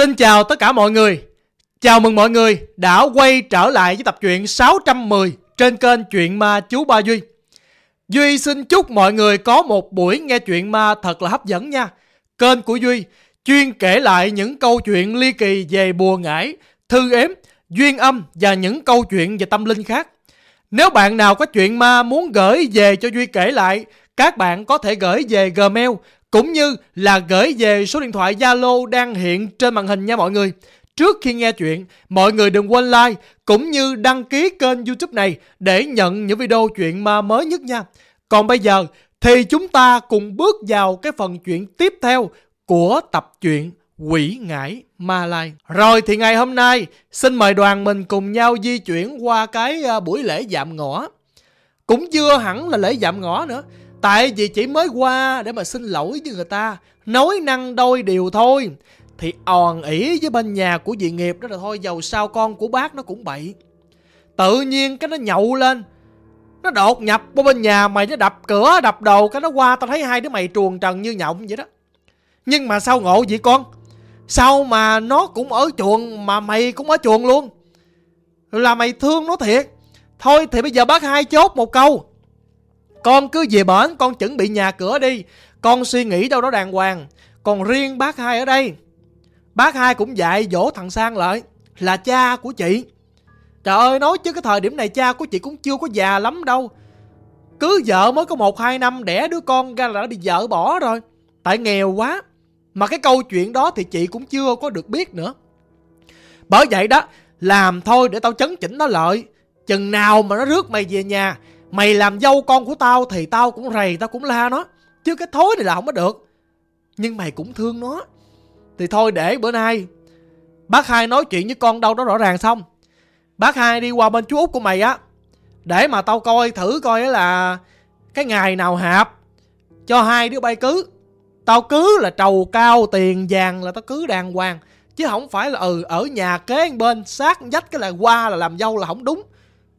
Xin chào tất cả mọi người. Chào mừng mọi người đã quay trở lại với tập truyện 610 trên kênh Chuyện Ma Chú Ba Duy. Duy xin chúc mọi người có một buổi nghe chuyện ma thật là hấp dẫn nha. Kênh của Duy chuyên kể lại những câu chuyện ly kỳ về bùa ngải, thư ếm, duyên âm và những câu chuyện về tâm linh khác. Nếu bạn nào có chuyện ma muốn gửi về cho Duy kể lại, các bạn có thể gửi về Gmail cũng như là gửi về số điện thoại Zalo đang hiện trên màn hình nha mọi người. Trước khi nghe chuyện, mọi người đừng quên like cũng như đăng ký kênh YouTube này để nhận những video chuyện ma mới nhất nha. Còn bây giờ thì chúng ta cùng bước vào cái phần chuyện tiếp theo của tập truyện Quỷ Ngải Ma Lai. Rồi thì ngày hôm nay xin mời đoàn mình cùng nhau di chuyển qua cái à, buổi lễ dạm ngõ. Cũng chưa hẳn là lễ dạm ngõ nữa Tại vì chỉ mới qua để mà xin lỗi với người ta, Nói năng đôi điều thôi. Thì òn ỉ với bên nhà của dị nghiệp đó là thôi, Dầu sao con của bác nó cũng bậy. Tự nhiên cái nó nhậu lên. Nó đột nhập qua bên nhà mày, Nó đập cửa, đập đầu Cái nó qua, tao thấy hai đứa mày truồng trần như nhộng vậy đó. Nhưng mà sao ngộ vậy con? Sao mà nó cũng ở chuồng Mà mày cũng ở chuồng luôn? Là mày thương nó thiệt. Thôi thì bây giờ bác hai chốt một câu con cứ về bển, con chuẩn bị nhà cửa đi. Con suy nghĩ đâu đó đàng hoàng. Còn riêng bác hai ở đây. Bác hai cũng dạy dỗ thằng Sang lại Là cha của chị. Trời ơi, nói chứ cái thời điểm này cha của chị cũng chưa có già lắm đâu. Cứ vợ mới có 1-2 năm, đẻ đứa con ra là đã bị vợ bỏ rồi. Tại nghèo quá. Mà cái câu chuyện đó thì chị cũng chưa có được biết nữa. Bởi vậy đó, Làm thôi để tao chấn chỉnh nó lợi Chừng nào mà nó rước mày về nhà Mày làm dâu con của tao thì tao cũng rầy, tao cũng la nó. Chứ cái thối này là không có được. Nhưng mày cũng thương nó. Thì thôi để bữa nay bác hai nói chuyện với con đâu đó rõ ràng xong. Bác hai đi qua bên chú út của mày á. Để mà tao coi thử coi là cái ngày nào hạp cho hai đứa bay cứ. Tao cứ là trầu cao tiền vàng là tao cứ đàng hoàng. Chứ không phải là ừ ở nhà kế bên sát dách cái là qua là làm dâu là không đúng.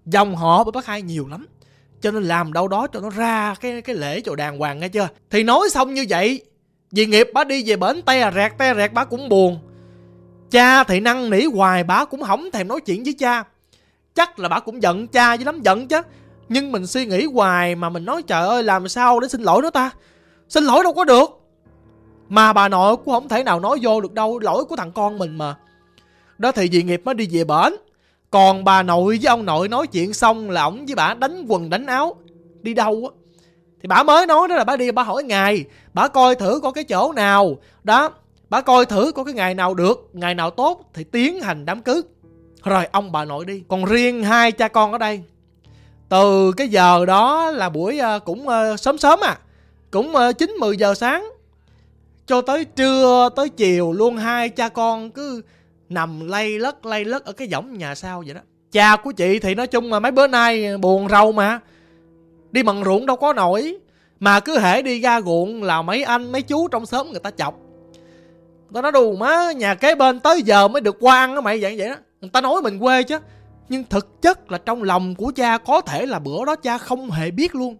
Dòng họ với bác hai nhiều lắm cho nên làm đâu đó cho nó ra cái cái lễ cho đàng hoàng nghe chưa? Thì nói xong như vậy, vì nghiệp bá đi về bến te à rẹt, te rẹt bá cũng buồn. Cha thì năn nỉ hoài, bá cũng không thèm nói chuyện với cha. Chắc là bà cũng giận cha với lắm giận chứ. Nhưng mình suy nghĩ hoài mà mình nói, trời ơi, làm sao để xin lỗi nó ta? Xin lỗi đâu có được. Mà bà nội cũng không thể nào nói vô được đâu, lỗi của thằng con mình mà. Đó thì vì nghiệp mới đi về bển còn bà nội với ông nội nói chuyện xong là ổng với bà đánh quần đánh áo. Đi đâu á. Thì bà mới nói đó là bà đi, bà hỏi ngày. Bà coi thử có cái chỗ nào. Đó. Bà coi thử có cái ngày nào được. Ngày nào tốt thì tiến hành đám cưới. Rồi ông bà nội đi. Còn riêng hai cha con ở đây. Từ cái giờ đó là buổi ờ, cũng ờ, sớm sớm à. Cũng ờ, 9-10 giờ sáng. Cho tới trưa, tới chiều luôn hai cha con cứ nằm lay lất lay lất ở cái võng nhà sau vậy đó. Cha của chị thì nói chung là mấy bữa nay buồn rầu mà. Đi mần ruộng đâu có nổi. Mà cứ hễ đi ra ruộng là mấy anh, mấy chú trong xóm người ta chọc. Người ta nói đù má, nhà kế bên tới giờ mới được qua ăn á mày vậy vậy đó. Người ta nói mình quê chứ. Nhưng thực chất là trong lòng của cha có thể là bữa đó cha không hề biết luôn.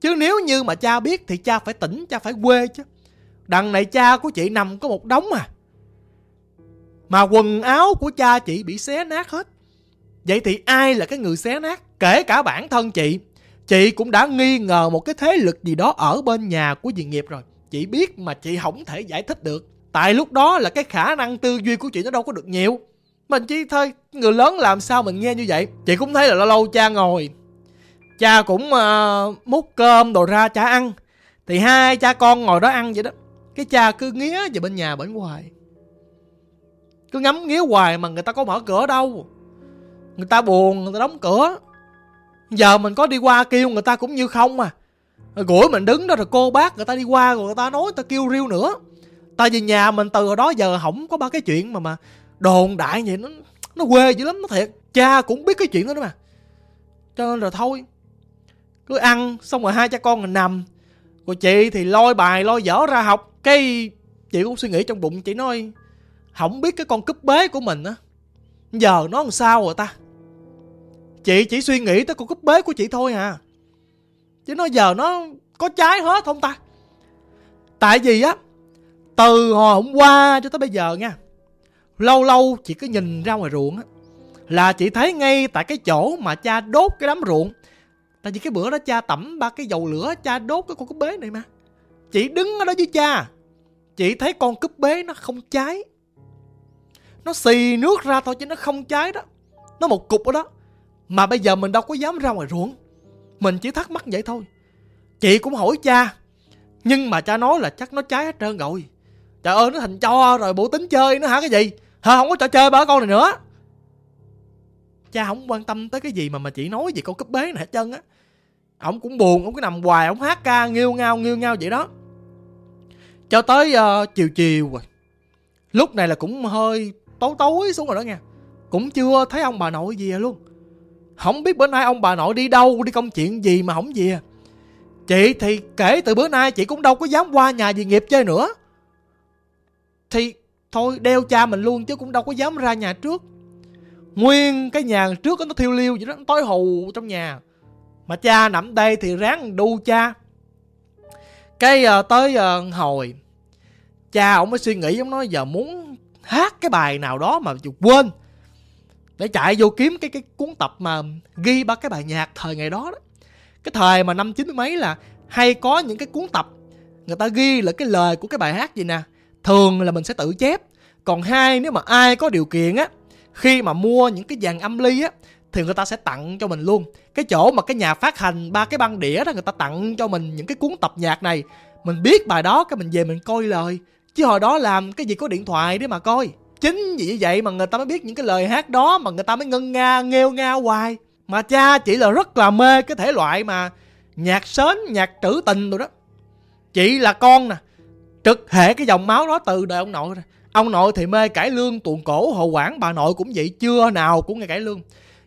Chứ nếu như mà cha biết thì cha phải tỉnh, cha phải quê chứ. Đằng này cha của chị nằm có một đống à mà quần áo của cha chị bị xé nát hết. Vậy thì ai là cái người xé nát? Kể cả bản thân chị. Chị cũng đã nghi ngờ một cái thế lực gì đó ở bên nhà của dị nghiệp rồi. Chị biết mà chị không thể giải thích được. Tại lúc đó là cái khả năng tư duy của chị nó đâu có được nhiều. Mình chỉ thôi, người lớn làm sao mình nghe như vậy. Chị cũng thấy là lâu lâu cha ngồi. Cha cũng uh, múc cơm đồ ra cha ăn. Thì hai cha con ngồi đó ăn vậy đó. Cái cha cứ nghía về bên nhà bển hoài. Cứ ngắm nghía hoài mà người ta có mở cửa đâu. Người ta buồn, người ta đóng cửa. Giờ mình có đi qua kêu người ta cũng như không à. Rồi Gũi mình đứng đó, rồi cô bác người ta đi qua, rồi người ta nói người ta kêu riêu nữa. Tại vì nhà mình từ hồi đó giờ không có ba cái chuyện mà mà đồn đại vậy, nó nó quê dữ lắm, nó thiệt. Cha cũng biết cái chuyện đó đó mà. Cho nên rồi thôi, cứ ăn, xong rồi hai cha con mình nằm. Rồi chị thì lôi bài, lôi dở ra học. Cái chị cũng suy nghĩ trong bụng, chị nói không biết cái con cúp bế của mình á, giờ nó làm sao rồi ta? Chị chỉ suy nghĩ tới con cúp bế của chị thôi à. Chứ nó giờ nó có trái hết không ta? Tại vì á, từ hồi hôm qua cho tới bây giờ nha, lâu lâu chị cứ nhìn ra ngoài ruộng á, là chị thấy ngay tại cái chỗ mà cha đốt cái đám ruộng. Tại vì cái bữa đó cha tẩm ba cái dầu lửa, cha đốt cái con cúp bế này mà. Chị đứng ở đó với cha, chị thấy con cúp bế nó không cháy nó xì nước ra thôi chứ nó không cháy đó. Nó một cục ở đó. Mà bây giờ mình đâu có dám ra ngoài ruộng. Mình chỉ thắc mắc vậy thôi. Chị cũng hỏi cha. Nhưng mà cha nói là chắc nó cháy hết trơn rồi. Trời ơi nó thành cho rồi bộ tính chơi nó hả cái gì? Hả không có trò chơi ba con này nữa. Cha không quan tâm tới cái gì mà mà chị nói về con cúp bế này hết trơn á. Ổng cũng buồn ổng cứ nằm hoài ổng hát ca nghiêu ngao nghiêu ngao vậy đó. Cho tới uh, chiều chiều rồi. Lúc này là cũng hơi tối tối xuống rồi đó nha cũng chưa thấy ông bà nội gì luôn. Không biết bữa nay ông bà nội đi đâu đi công chuyện gì mà không về. Chị thì kể từ bữa nay chị cũng đâu có dám qua nhà gì nghiệp chơi nữa. Thì thôi đeo cha mình luôn chứ cũng đâu có dám ra nhà trước. Nguyên cái nhà trước nó thiêu liêu vậy đó nó tối hù trong nhà. Mà cha nằm đây thì ráng đu cha. Cái uh, tới uh, hồi cha ông mới suy nghĩ ông nói giờ muốn hát cái bài nào đó mà quên, để chạy vô kiếm cái cái cuốn tập mà ghi ba cái bài nhạc thời ngày đó đó. Cái thời mà năm chín mấy là hay có những cái cuốn tập, người ta ghi là cái lời của cái bài hát gì nè, thường là mình sẽ tự chép. Còn hai, nếu mà ai có điều kiện á, khi mà mua những cái dàn âm ly á, thì người ta sẽ tặng cho mình luôn. Cái chỗ mà cái nhà phát hành ba cái băng đĩa đó, người ta tặng cho mình những cái cuốn tập nhạc này. Mình biết bài đó, cái mình về mình coi lời chứ hồi đó làm cái gì có điện thoại để mà coi. Chính vì như vậy mà người ta mới biết những cái lời hát đó mà người ta mới ngân nga, nghêu nga hoài. Mà cha chỉ là rất là mê cái thể loại mà nhạc sến, nhạc trữ tình rồi đó. Chị là con nè, trực hệ cái dòng máu đó từ đời ông nội rồi ông nội thì mê cải lương, tuồng cổ hồ quảng bà nội cũng vậy, chưa nào cũng nghe cải lương.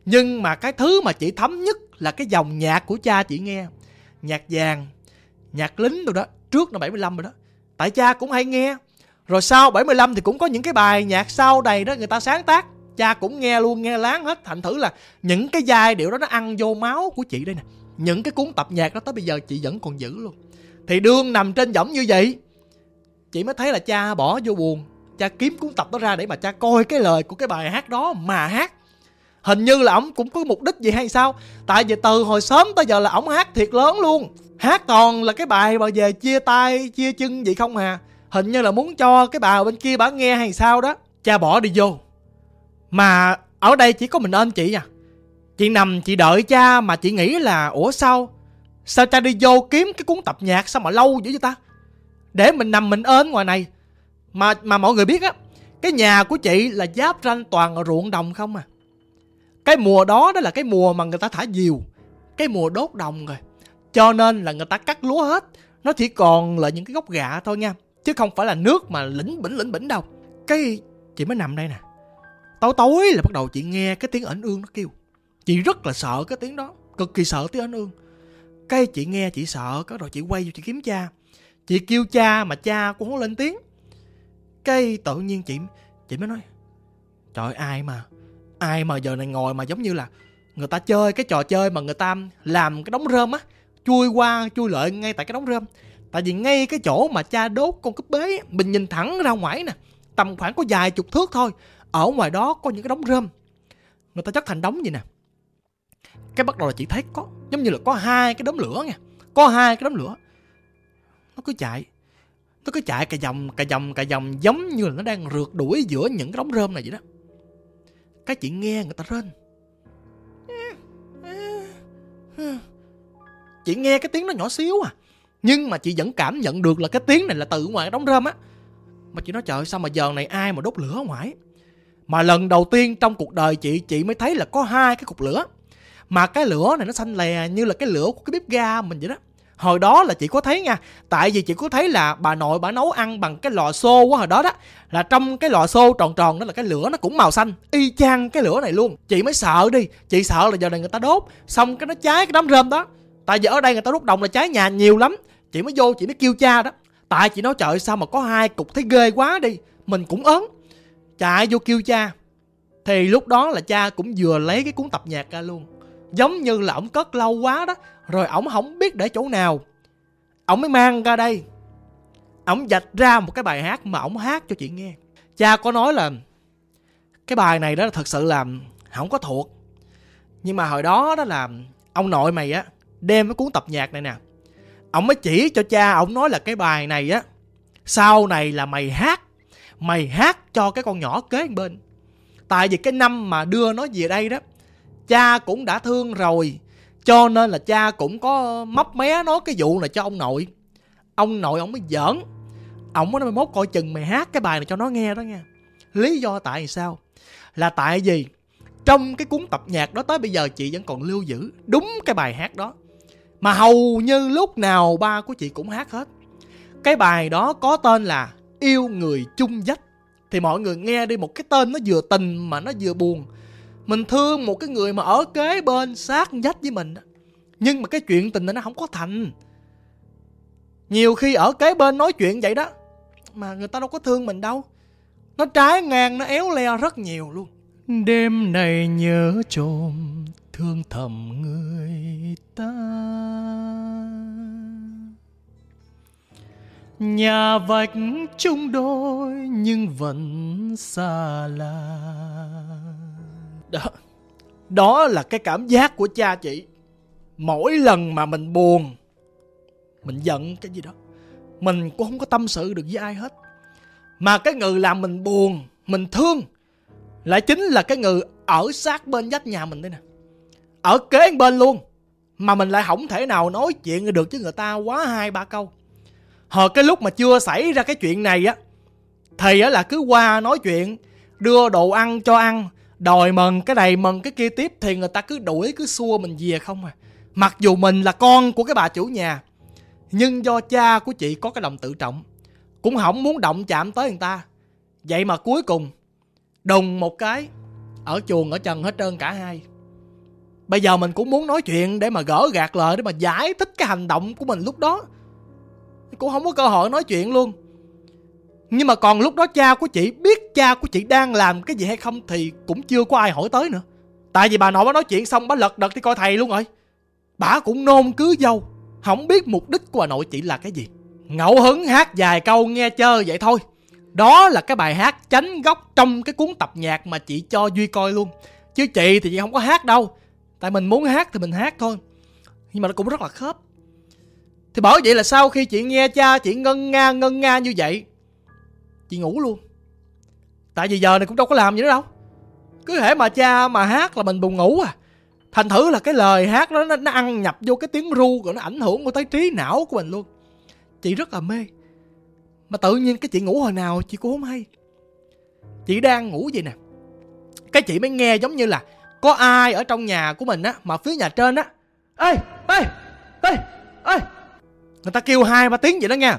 Nhưng mà cái thứ mà chị thấm nhất là cái dòng nhạc của cha chị nghe. Nhạc vàng, nhạc lính rồi đó, trước năm 75 rồi đó tại cha cũng hay nghe. Rồi sau 75 thì cũng có những cái bài nhạc sau đầy đó người ta sáng tác. Cha cũng nghe luôn, nghe láng hết. Thành thử là những cái giai điệu đó nó ăn vô máu của chị đây nè. Những cái cuốn tập nhạc đó tới bây giờ chị vẫn còn giữ luôn. Thì đương nằm trên võng như vậy, chị mới thấy là cha bỏ vô buồn. Cha kiếm cuốn tập đó ra để mà cha coi cái lời của cái bài hát đó mà hát hình như là ổng cũng có mục đích gì hay sao? Tại vì từ hồi sớm tới giờ là ổng hát thiệt lớn luôn. Hát toàn là cái bài mà về chia tay, chia chân vậy không hà hình như là muốn cho cái bà bên kia bà nghe hay sao đó. Cha bỏ đi vô. Mà ở đây chỉ có mình ơn chị à chị nằm, chị đợi cha mà chị nghĩ là, ủa sao? Sao cha đi vô kiếm cái cuốn tập nhạc sao mà lâu dữ vậy ta? Để mình nằm mình ơn ngoài này. Mà mà mọi người biết á, cái nhà của chị là giáp ranh toàn ruộng đồng không à? Cái mùa đó đó là cái mùa mà người ta thả diều. Cái mùa đốt đồng rồi. Cho nên là người ta cắt lúa hết. Nó chỉ còn là những cái gốc gạ thôi nha. Chứ không phải là nước mà lĩnh bỉnh lĩnh bỉnh đâu. Cái chị mới nằm đây nè. Tối tối là bắt đầu chị nghe cái tiếng ẩn ương nó kêu. Chị rất là sợ cái tiếng đó. Cực kỳ sợ tiếng ẩn ương. Cái chị nghe chị sợ, cái rồi chị quay vô chị kiếm cha. Chị kêu cha mà cha cũng không lên tiếng. Cái tự nhiên chị chị mới nói, trời ai mà ai mà giờ này ngồi mà giống như là người ta chơi cái trò chơi mà người ta làm cái đống rơm á, chui qua, chui lợi ngay tại cái đống rơm. Tại vì ngay cái chỗ mà cha đốt con cúp bế, mình nhìn thẳng ra ngoài nè, tầm khoảng có vài chục thước thôi, ở ngoài đó có những cái đống rơm. Người ta chất thành đống vậy nè. Cái bắt đầu là chị thấy có, giống như là có hai cái đống lửa nha, có hai cái đống lửa. Nó cứ chạy, nó cứ chạy cả vòng cả vòng cả vòng giống như là nó đang rượt đuổi giữa những cái đống rơm này vậy đó cái chị nghe người ta rên. Chị nghe cái tiếng nó nhỏ xíu à. Nhưng mà chị vẫn cảm nhận được là cái tiếng này là từ ngoài đóng rơm á. Mà chị nói, trời sao mà giờ này ai mà đốt lửa ngoài? Mà lần đầu tiên trong cuộc đời chị chị mới thấy là có hai cái cục lửa. Mà cái lửa này nó xanh lè như là cái lửa của cái bếp ga mình vậy đó hồi đó là chị có thấy nha, tại vì chị có thấy là bà nội bà nấu ăn bằng cái lò xô quá hồi đó đó, là trong cái lò xô tròn tròn đó là cái lửa nó cũng màu xanh, y chang cái lửa này luôn. Chị mới sợ đi, chị sợ là giờ này người ta đốt, xong cái nó cháy cái đám rơm đó. Tại vì ở đây người ta đốt đồng là cháy nhà nhiều lắm, chị mới vô chị mới kêu cha đó. Tại chị nói, trời, sao mà có hai cục thấy ghê quá đi, mình cũng ớn. Chạy vô kêu cha? Thì lúc đó là cha cũng vừa lấy cái cuốn tập nhạc ra luôn. Giống như là ổng cất lâu quá đó rồi ổng không biết để chỗ nào. Ổng mới mang ra đây. Ổng dạch ra một cái bài hát mà ổng hát cho chị nghe. Cha có nói là, cái bài này đó thật sự là không có thuộc. Nhưng mà hồi đó đó là ông nội mày á, đem cái cuốn tập nhạc này nè, ổng mới chỉ cho cha ổng nói là cái bài này á, sau này là mày hát mày hát cho cái con nhỏ kế bên. Tại vì cái năm mà đưa nó về đây đó, cha cũng đã thương rồi cho nên là cha cũng có móc mé nói cái vụ này cho ông nội. Ông nội ông mới giỡn. Ông mới nói mốt coi chừng mày hát cái bài này cho nó nghe đó nha. Lý do tại sao? Là tại vì trong cái cuốn tập nhạc đó tới bây giờ chị vẫn còn lưu giữ đúng cái bài hát đó. Mà hầu như lúc nào ba của chị cũng hát hết. Cái bài đó có tên là yêu người chung dách. Thì mọi người nghe đi, một cái tên nó vừa tình mà nó vừa buồn mình thương một cái người mà ở kế bên sát dách với mình nhưng mà cái chuyện tình này nó không có thành. Nhiều khi ở kế bên nói chuyện vậy đó, mà người ta đâu có thương mình đâu. Nó trái ngang, nó éo le rất nhiều luôn. Đêm này nhớ trộm thương thầm người ta. Nhà vạch chung đôi nhưng vẫn xa lạ đó đó là cái cảm giác của cha chị. Mỗi lần mà mình buồn, mình giận cái gì đó, mình cũng không có tâm sự được với ai hết. Mà cái người làm mình buồn, mình thương, lại chính là cái người ở sát bên vách nhà mình đây nè. Ở kế bên luôn, mà mình lại không thể nào nói chuyện được với người ta quá hai ba câu. Hồi cái lúc mà chưa xảy ra cái chuyện này á, thì á là cứ qua nói chuyện, đưa đồ ăn cho ăn đòi mần cái này, mần cái kia tiếp thì người ta cứ đuổi, cứ xua mình về không à. Mặc dù mình là con của cái bà chủ nhà, nhưng do cha của chị có cái lòng tự trọng, cũng không muốn động chạm tới người ta. Vậy mà cuối cùng, đùng một cái, ở chuồng ở trần hết trơn cả hai. Bây giờ mình cũng muốn nói chuyện để mà gỡ gạt lời, để mà giải thích cái hành động của mình lúc đó. Cũng không có cơ hội nói chuyện luôn nhưng mà còn lúc đó cha của chị biết cha của chị đang làm cái gì hay không thì cũng chưa có ai hỏi tới nữa. Tại vì bà nội bà nói chuyện xong bà lật đật đi coi thầy luôn rồi. Bà cũng nôn cứ dâu, không biết mục đích của bà nội chị là cái gì. Ngẫu hứng hát vài câu nghe chơi vậy thôi. Đó là cái bài hát chánh gốc trong cái cuốn tập nhạc mà chị cho duy coi luôn. Chứ chị thì chị không có hát đâu. Tại mình muốn hát thì mình hát thôi. Nhưng mà nó cũng rất là khớp. Thì bởi vậy là sau khi chị nghe cha chị ngân nga ngân nga như vậy chị ngủ luôn. Tại vì giờ này cũng đâu có làm gì nữa đâu. Cứ hễ mà cha mà hát là mình buồn ngủ à. Thành thử là cái lời hát đó nó, nó ăn nhập vô cái tiếng ru rồi nó ảnh hưởng vô tới trí não của mình luôn. Chị rất là mê. Mà tự nhiên cái chị ngủ hồi nào chị cũng không hay. Chị đang ngủ vậy nè. Cái chị mới nghe giống như là có ai ở trong nhà của mình á mà phía nhà trên á. Ê ê ê ê. Người ta kêu hai ba tiếng vậy đó nha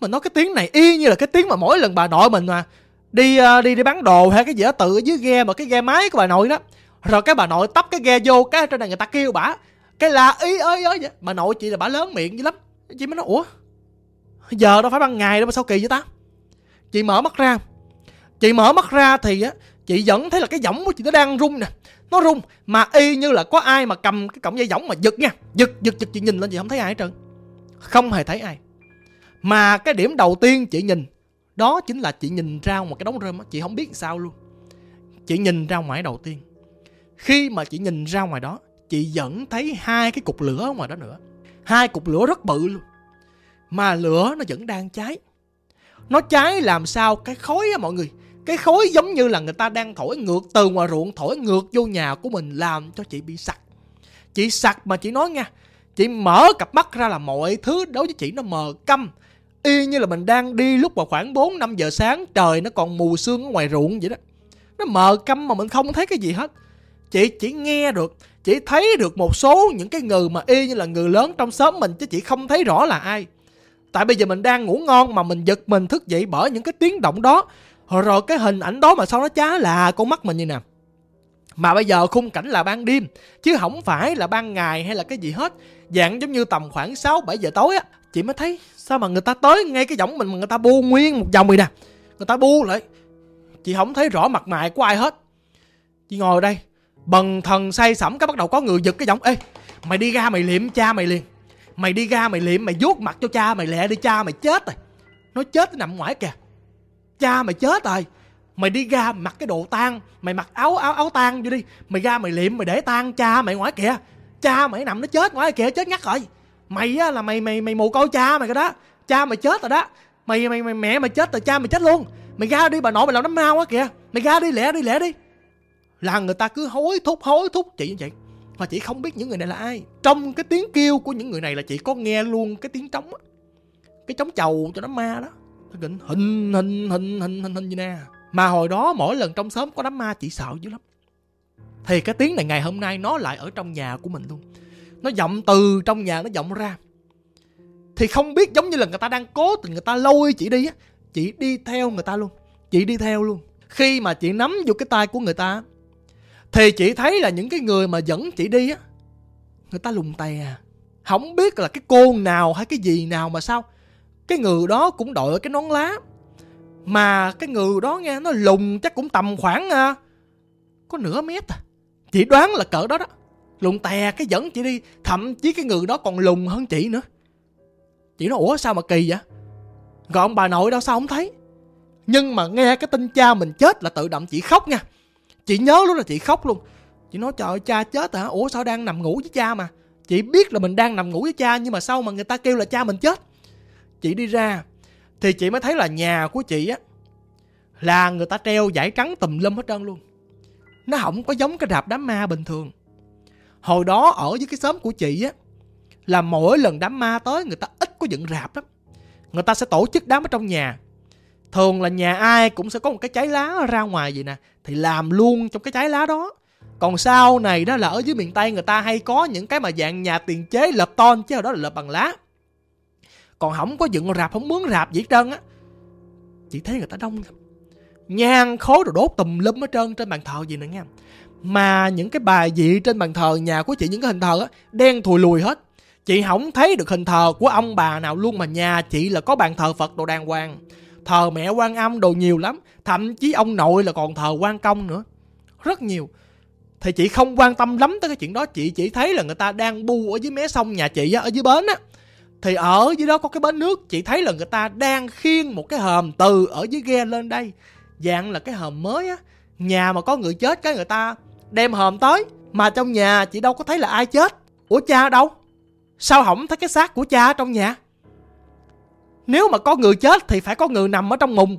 mình nói cái tiếng này y như là cái tiếng mà mỗi lần bà nội mình mà. Đi ờ, đi đi bán đồ hay cái gì đó, tự ở dưới ghe mà cái ghe máy của bà nội đó. Rồi cái bà nội tấp cái ghe vô, cái trên này người ta kêu bả cái là ý ơi ơi vậy. Bà nội chị là bả lớn miệng dữ lắm. Chị mới nói, ủa? Giờ đâu phải ban ngày đâu mà sao kỳ vậy ta? Chị mở mắt ra. Chị mở mắt ra thì á, chị vẫn thấy là cái giọng của chị nó đang rung nè. Nó rung, mà y như là có ai mà cầm cái cọng dây giỏng mà giật nha. Giật giật giật, chị nhìn lên chị không thấy ai hết trơn. Không hề thấy ai mà cái điểm đầu tiên chị nhìn, đó chính là chị nhìn ra một cái đống rơm chị không biết sao luôn. Chị nhìn ra ngoài đầu tiên. Khi mà chị nhìn ra ngoài đó, chị vẫn thấy hai cái cục lửa ở ngoài đó nữa. Hai cục lửa rất bự luôn. Mà lửa nó vẫn đang cháy. Nó cháy làm sao cái khói á mọi người? Cái khói giống như là người ta đang thổi ngược từ ngoài ruộng, thổi ngược vô nhà của mình làm cho chị bị sặc. Chị sặc mà chị nói nha, chị mở cặp mắt ra là mọi thứ đối với chị nó mờ câm y như là mình đang đi lúc vào khoảng 4 5 giờ sáng, trời nó còn mù sương ở ngoài ruộng vậy đó. Nó mờ câm mà mình không thấy cái gì hết. Chị chỉ nghe được chị thấy được một số những cái người mà y như là người lớn trong xóm mình chứ chị không thấy rõ là ai. Tại bây giờ mình đang ngủ ngon mà mình giật mình thức dậy bởi những cái tiếng động đó. Rồi cái hình ảnh đó mà sau nó chá là con mắt mình như nè. Mà bây giờ khung cảnh là ban đêm, chứ không phải là ban ngày hay là cái gì hết. Dạng giống như tầm khoảng 6 7 giờ tối á chị mới thấy sao mà người ta tới ngay cái giọng mình mà người ta bu nguyên một vòng vậy nè. Người ta bu lại. Chị không thấy rõ mặt mày của ai hết. Chị ngồi đây, bần thần say sẩm cái bắt đầu có người giật cái giọng ê, mày đi ra mày liệm cha mày liền. Mày đi ra mày liệm, mày vuốt mặt cho cha mày lẹ đi, cha mày chết rồi. Nó chết nằm ngoài kìa. Cha mày chết rồi. Mày đi ra mặc cái đồ tang, Mày mặc áo áo áo tang vô đi. Mày ra mày liệm, mày để tang cha mày ngoài kìa. Cha mày nằm nó chết ngoài kìa, chết ngắt rồi. Mày á là mày mày mày mù coi cha mày cái đó. Cha mày chết rồi đó. Mày mày, mày mẹ mày chết rồi cha mày chết luôn. Mày ra đi bà nội mày làm đám mau quá kìa. Mày ra đi lẹ đi lẹ đi. Là người ta cứ hối thúc hối thúc. Chị như vậy. Mà chị không biết những người này là ai. Trong cái tiếng kêu của những người này là chị có nghe luôn cái tiếng trống á. Cái trống chầu cho đám ma đó. Hình hình hình hình hình hình hình như nè. Mà hồi đó mỗi lần trong xóm có đám ma chị sợ dữ lắm. Thì cái tiếng này ngày hôm nay nó lại ở trong nhà của mình luôn nó vọng từ trong nhà nó vọng ra. Thì không biết giống như là người ta đang cố tình người ta lôi chị đi á chị đi theo người ta luôn chị đi theo luôn. Khi mà chị nắm vô cái tay của người ta thì chị thấy là những cái người mà dẫn chị đi á người ta lùng tè. À không biết là cái côn nào hay cái gì nào mà sao cái người đó cũng đội cái nón lá. Mà cái người đó nghe nó lùng chắc cũng tầm khoảng à, có nửa mét à. Chị đoán là cỡ đó đó lùng tè cái dẫn chị đi, thậm chí cái người đó còn lùng hơn chị nữa. Chị nói, ủa, sao mà kỳ vậy? Còn ông bà nội đâu, sao không thấy? Nhưng mà nghe cái tin cha mình chết là tự động chị khóc nha. Chị nhớ lúc là chị khóc luôn. Chị nói, trời ơi, cha chết hả? Ủa, sao đang nằm ngủ với cha mà? Chị biết là mình đang nằm ngủ với cha, nhưng mà sao mà người ta kêu là cha mình chết? Chị đi ra thì chị mới thấy là nhà của chị á, là người ta treo giải trắng tùm lum hết trơn luôn. Nó không có giống cái rạp đám ma bình thường hồi đó ở với cái xóm của chị á, là mỗi lần đám ma tới, người ta ít có dựng rạp lắm. Người ta sẽ tổ chức đám ở trong nhà. Thường là nhà ai cũng sẽ có một cái trái lá ra ngoài vậy nè, thì làm luôn trong cái trái lá đó. Còn sau này đó là ở dưới miền tây người ta hay có những cái mà dạng nhà tiền chế lợp ton, chứ ở đó là lợp bằng lá. Còn không có dựng rạp, không mướn rạp gì hết trơn á. Chỉ thấy người ta đông lắm. Nhang khối rồi đốt tùm lum hết trơn trên bàn thờ gì nè nghe mà những cái bài vị trên bàn thờ nhà của chị, những cái hình thờ á, đen thùi lùi hết. Chị không thấy được hình thờ của ông bà nào luôn mà nhà chị là có bàn thờ phật đồ đàng hoàng. Thờ mẹ quan âm đồ nhiều lắm, thậm chí ông nội là còn thờ quan công nữa. Rất nhiều. Thì chị không quan tâm lắm tới cái chuyện đó, chị chỉ thấy là người ta đang bu ở dưới mé sông nhà chị á, ở dưới bến á. Thì ở dưới đó có cái bến nước, chị thấy là người ta đang khiêng một cái hòm từ ở dưới ghe lên đây. Dạng là cái hòm mới á. Nhà mà có người chết cái người ta đem hòm tới mà trong nhà chị đâu có thấy là ai chết. Ủa cha đâu? Sao không thấy cái xác của cha trong nhà? Nếu mà có người chết thì phải có người nằm ở trong mùng,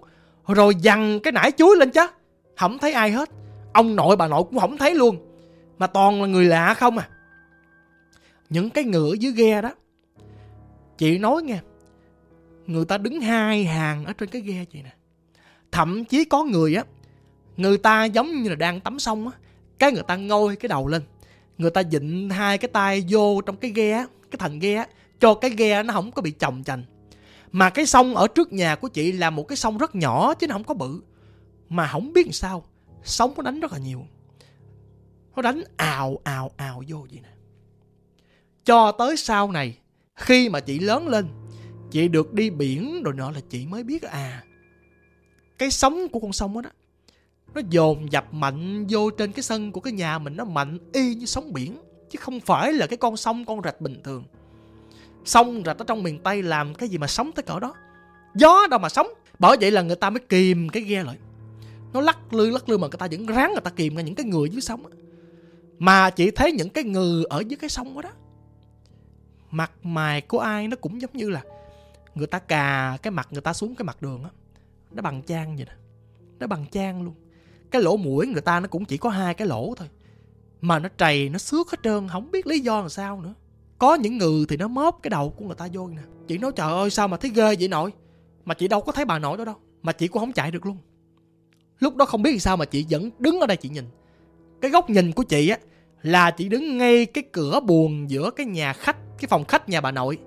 rồi dằn cái nải chuối lên chứ. Không thấy ai hết. Ông nội bà nội cũng không thấy luôn. Mà toàn là người lạ không à. Những cái ngựa dưới ghe đó, chị nói nghe, người ta đứng hai hàng ở trên cái ghe chị nè. Thậm chí có người á, người ta giống như là đang tắm sông á cái người ta ngôi cái đầu lên người ta dịnh hai cái tay vô trong cái ghe cái thành ghe cho cái ghe nó không có bị chồng chành mà cái sông ở trước nhà của chị là một cái sông rất nhỏ chứ nó không có bự. Mà không biết sao, sóng nó đánh rất là nhiều. Nó đánh ào ào ào vô vậy nè. Cho tới sau này, khi mà chị lớn lên, chị được đi biển rồi nọ là chị mới biết à, cái sóng của con sông đó, đó nó dồn dập mạnh vô trên cái sân của cái nhà mình, nó mạnh y như sóng biển, chứ không phải là cái con sông, con rạch bình thường. Sông rạch ở trong miền tây làm cái gì mà sống tới cỡ đó? Gió đâu mà sống bởi vậy là người ta mới kìm cái ghe lại. Nó lắc lư lắc lư mà người ta vẫn ráng người ta kìm ra những cái người dưới sông mà chỉ thấy những cái người ở dưới cái sông đó đó. Mặt mày của ai nó cũng giống như là người ta cà cái mặt, người ta xuống cái mặt đường á. Nó bằng trang vậy nè. Nó bằng trang luôn cái lỗ mũi người ta nó cũng chỉ có hai cái lỗ thôi. Mà nó trầy, nó xước hết trơn, không biết lý do làm sao nữa. Có những người thì nó móp cái đầu của người ta vô nè. Chị nói, trời ơi, sao mà thấy ghê vậy nội? Mà chị đâu có thấy bà nội đó đâu, mà chị cũng không chạy được luôn. Lúc đó không biết sao mà chị vẫn đứng ở đây chị nhìn. Cái góc nhìn của chị á, là chị đứng ngay cái cửa buồn giữa cái nhà khách, cái phòng khách nhà bà nội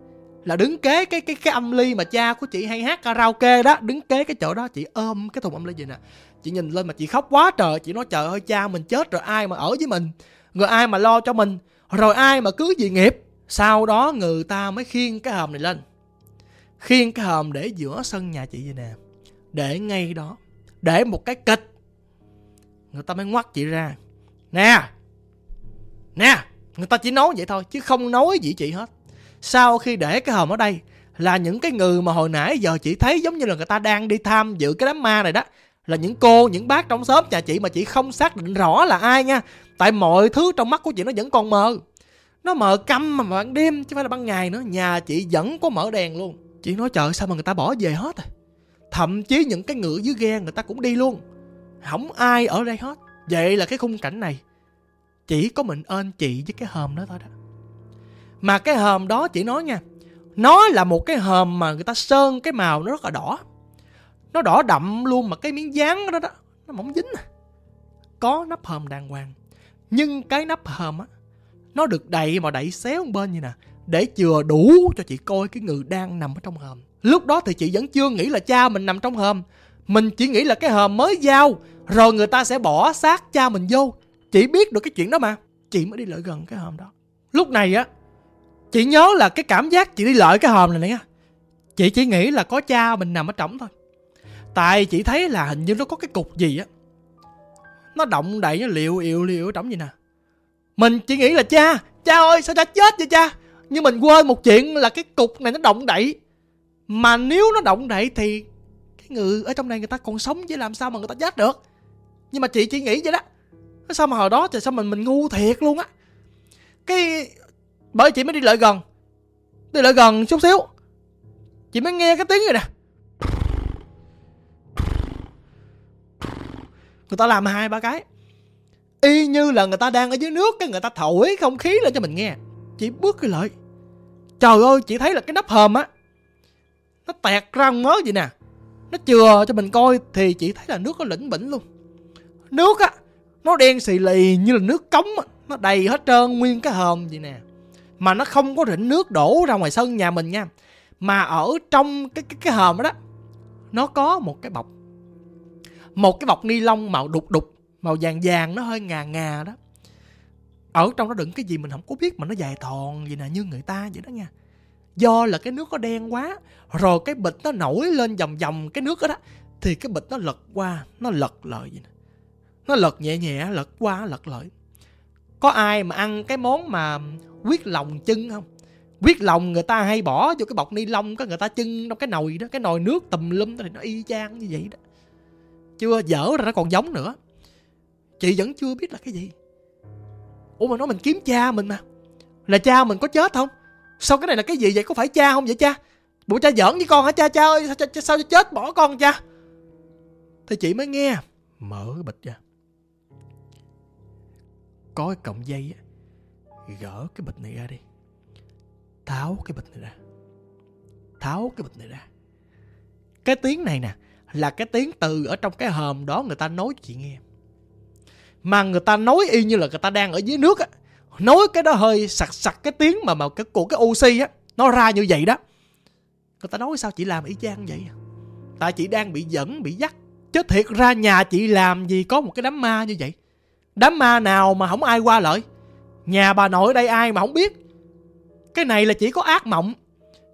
là đứng kế cái cái cái âm ly mà cha của chị hay hát karaoke đó, đứng kế cái chỗ đó, chị ôm cái thùng âm ly vậy nè. Chị nhìn lên mà chị khóc quá trời, chị nói, trời ơi, cha mình chết rồi, ai mà ở với mình? Người ai mà lo cho mình? Rồi ai mà cứ gì nghiệp? Sau đó người ta mới khiêng cái hòm này lên. Khiêng cái hòm để giữa sân nhà chị vậy nè. Để ngay đó. Để một cái kịch. Người ta mới ngoắt chị ra. Nè nè, người ta chỉ nói vậy thôi, chứ không nói gì chị hết sau khi để cái hòm ở đây, là những cái người mà hồi nãy giờ chị thấy giống như là người ta đang đi tham dự cái đám ma này đó. Là những cô, những bác trong xóm, nhà chị mà chị không xác định rõ là ai nha. Tại mọi thứ trong mắt của chị nó vẫn còn mờ. Nó mờ câm mà ban đêm, chứ phải là ban ngày nữa. Nhà chị vẫn có mở đèn luôn. Chị nói, trời sao mà người ta bỏ về hết rồi thậm chí những cái ngựa dưới ghe người ta cũng đi luôn. Không ai ở đây hết. Vậy là cái khung cảnh này, chỉ có mình ơn chị với cái hòm đó thôi đó mà cái hòm đó chị nói nha, nó là một cái hòm mà người ta sơn cái màu nó rất là đỏ. Nó đỏ đậm luôn mà cái miếng dán đó đó, nó mỏng dính à. có nắp hòm đàng hoàng, nhưng cái nắp hòm á, nó được đậy mà đậy xéo bên như nè, để chừa đủ cho chị coi cái người đang nằm ở trong hòm. Lúc đó thì chị vẫn chưa nghĩ là cha mình nằm trong hòm, mình chỉ nghĩ là cái hòm mới giao, rồi người ta sẽ bỏ xác cha mình vô. Chị biết được cái chuyện đó mà, chị mới đi lại gần cái hòm đó. Lúc này á chị nhớ là cái cảm giác chị đi lợi cái hòm này nè chị chỉ nghĩ là có cha mình nằm ở trống thôi. Tại chị thấy là hình như nó có cái cục gì á. Nó động đậy, nó liệu ịu liệu ở trống gì nè. Mình chỉ nghĩ là cha cha ơi, sao cha chết vậy cha? Nhưng mình quên một chuyện là cái cục này nó động đậy. Mà nếu nó động đậy thì cái người ở trong này người ta còn sống chứ làm sao mà người ta chết được. Nhưng mà chị chỉ nghĩ vậy đó. Sao mà hồi đó thì sao mình mình ngu thiệt luôn á. Cái bởi chị mới đi lại gần. Đi lại gần chút xíu. Chị mới nghe cái tiếng này nè. Người ta làm hai ba cái. Y như là người ta đang ở dưới nước cái người ta thổi không khí lên cho mình nghe. Chị bước cái lợi trời ơi, chị thấy là cái nắp hòm á, nó tẹt ra mớ gì nè. Nó chừa cho mình coi thì chị thấy là nước nó lĩnh bỉnh luôn. Nước á, nó đen xì lì như là nước cống á. Nó đầy hết trơn nguyên cái hòm gì nè mà nó không có rỉnh nước đổ ra ngoài sân nhà mình nha. Mà ở trong cái cái cái hòm đó, nó có một cái bọc. Một cái bọc ni lông màu đục đục màu vàng vàng nó hơi ngà ngà đó. Ở trong đó đựng cái gì mình không có biết mà nó dài thòn gì nè như người ta vậy đó nha. Do là cái nước nó đen quá rồi cái bịch nó nổi lên vòng vòng cái nước đó, đó thì cái bịch nó lật qua nó lật lại vậy nè. Nó lật nhẹ nhẹ lật qua lật lại có ai mà ăn cái món mà quyết lòng chân không? Quyết lòng người ta hay bỏ vô cái bọc ni lông có người ta chân trong cái nồi đó cái nồi nước tùm lum thì nó y chang như vậy đó. Chưa dở ra nó còn giống nữa. Chị vẫn chưa biết là cái gì. Ủa mà nói mình kiếm cha mình mà. Là cha mình có chết không? Sao cái này là cái gì vậy? Có phải cha không vậy cha? Bộ cha giỡn với con hả cha? Cha ơi sao, cha, sao chết bỏ con cha? Thì chị mới nghe. Mở cái bịch ra có cái cọng dây á, gỡ cái bịch này ra đi. Tháo cái bịch này ra. Tháo cái bịch này ra. Cái tiếng này nè, là cái tiếng từ ở trong cái hòm đó người ta nói chị nghe. Mà người ta nói y như là người ta đang ở dưới nước á, nói cái đó hơi sặc sặc cái tiếng mà mà cái của cái oxy á, nó ra như vậy đó. Người ta nói sao chị làm y chang vậy à? tại chị đang bị dẫn, bị dắt. Chứ thiệt ra nhà chị làm gì có một cái đám ma như vậy đám ma nào mà không ai qua lợi? Nhà bà nội ở đây ai mà không biết? Cái này là chỉ có ác mộng.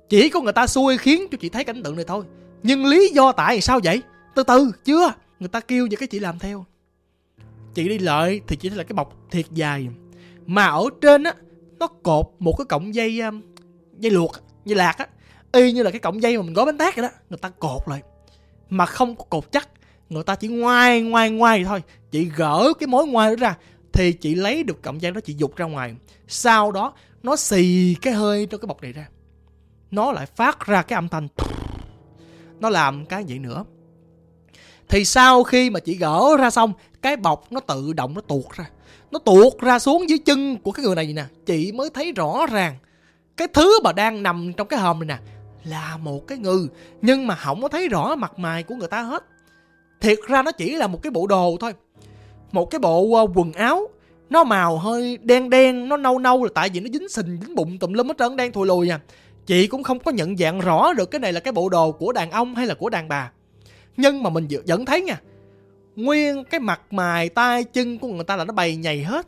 Chỉ có người ta xui khiến cho chị thấy cảnh tượng này thôi. Nhưng lý do tại sao vậy? Từ từ, chưa. Người ta kêu vậy cái chị làm theo. Chị đi lợi thì chỉ là cái bọc thiệt dài. Mà ở trên á, nó cột một cái cọng dây um, dây luộc, dây lạc á. Y như là cái cọng dây mà mình gói bánh tét vậy đó. Người ta cột lại. Mà không có cột chắc người ta chỉ ngoai ngoai ngoai thôi. Chị gỡ cái mối ngoai đó ra, thì chị lấy được cọng dây đó, chị dục ra ngoài. Sau đó, nó xì cái hơi trong cái bọc này ra. Nó lại phát ra cái âm thanh. Nó làm cái vậy nữa. Thì sau khi mà chị gỡ ra xong, cái bọc nó tự động nó tuột ra. Nó tuột ra xuống dưới chân của cái người này nè. Chị mới thấy rõ ràng, cái thứ mà đang nằm trong cái hòm này nè là một cái ngư. Nhưng mà không có thấy rõ mặt mày của người ta hết thiệt ra nó chỉ là một cái bộ đồ thôi. Một cái bộ ờ, quần áo. Nó màu hơi đen đen, nó nâu nâu là tại vì nó dính sình, dính bụng tùm lum hết trơn đen thùi lùi à. Chị cũng không có nhận dạng rõ được cái này là cái bộ đồ của đàn ông hay là của đàn bà. Nhưng mà mình vẫn thấy nha, nguyên cái mặt mày tay, chân của người ta là nó bày nhầy hết.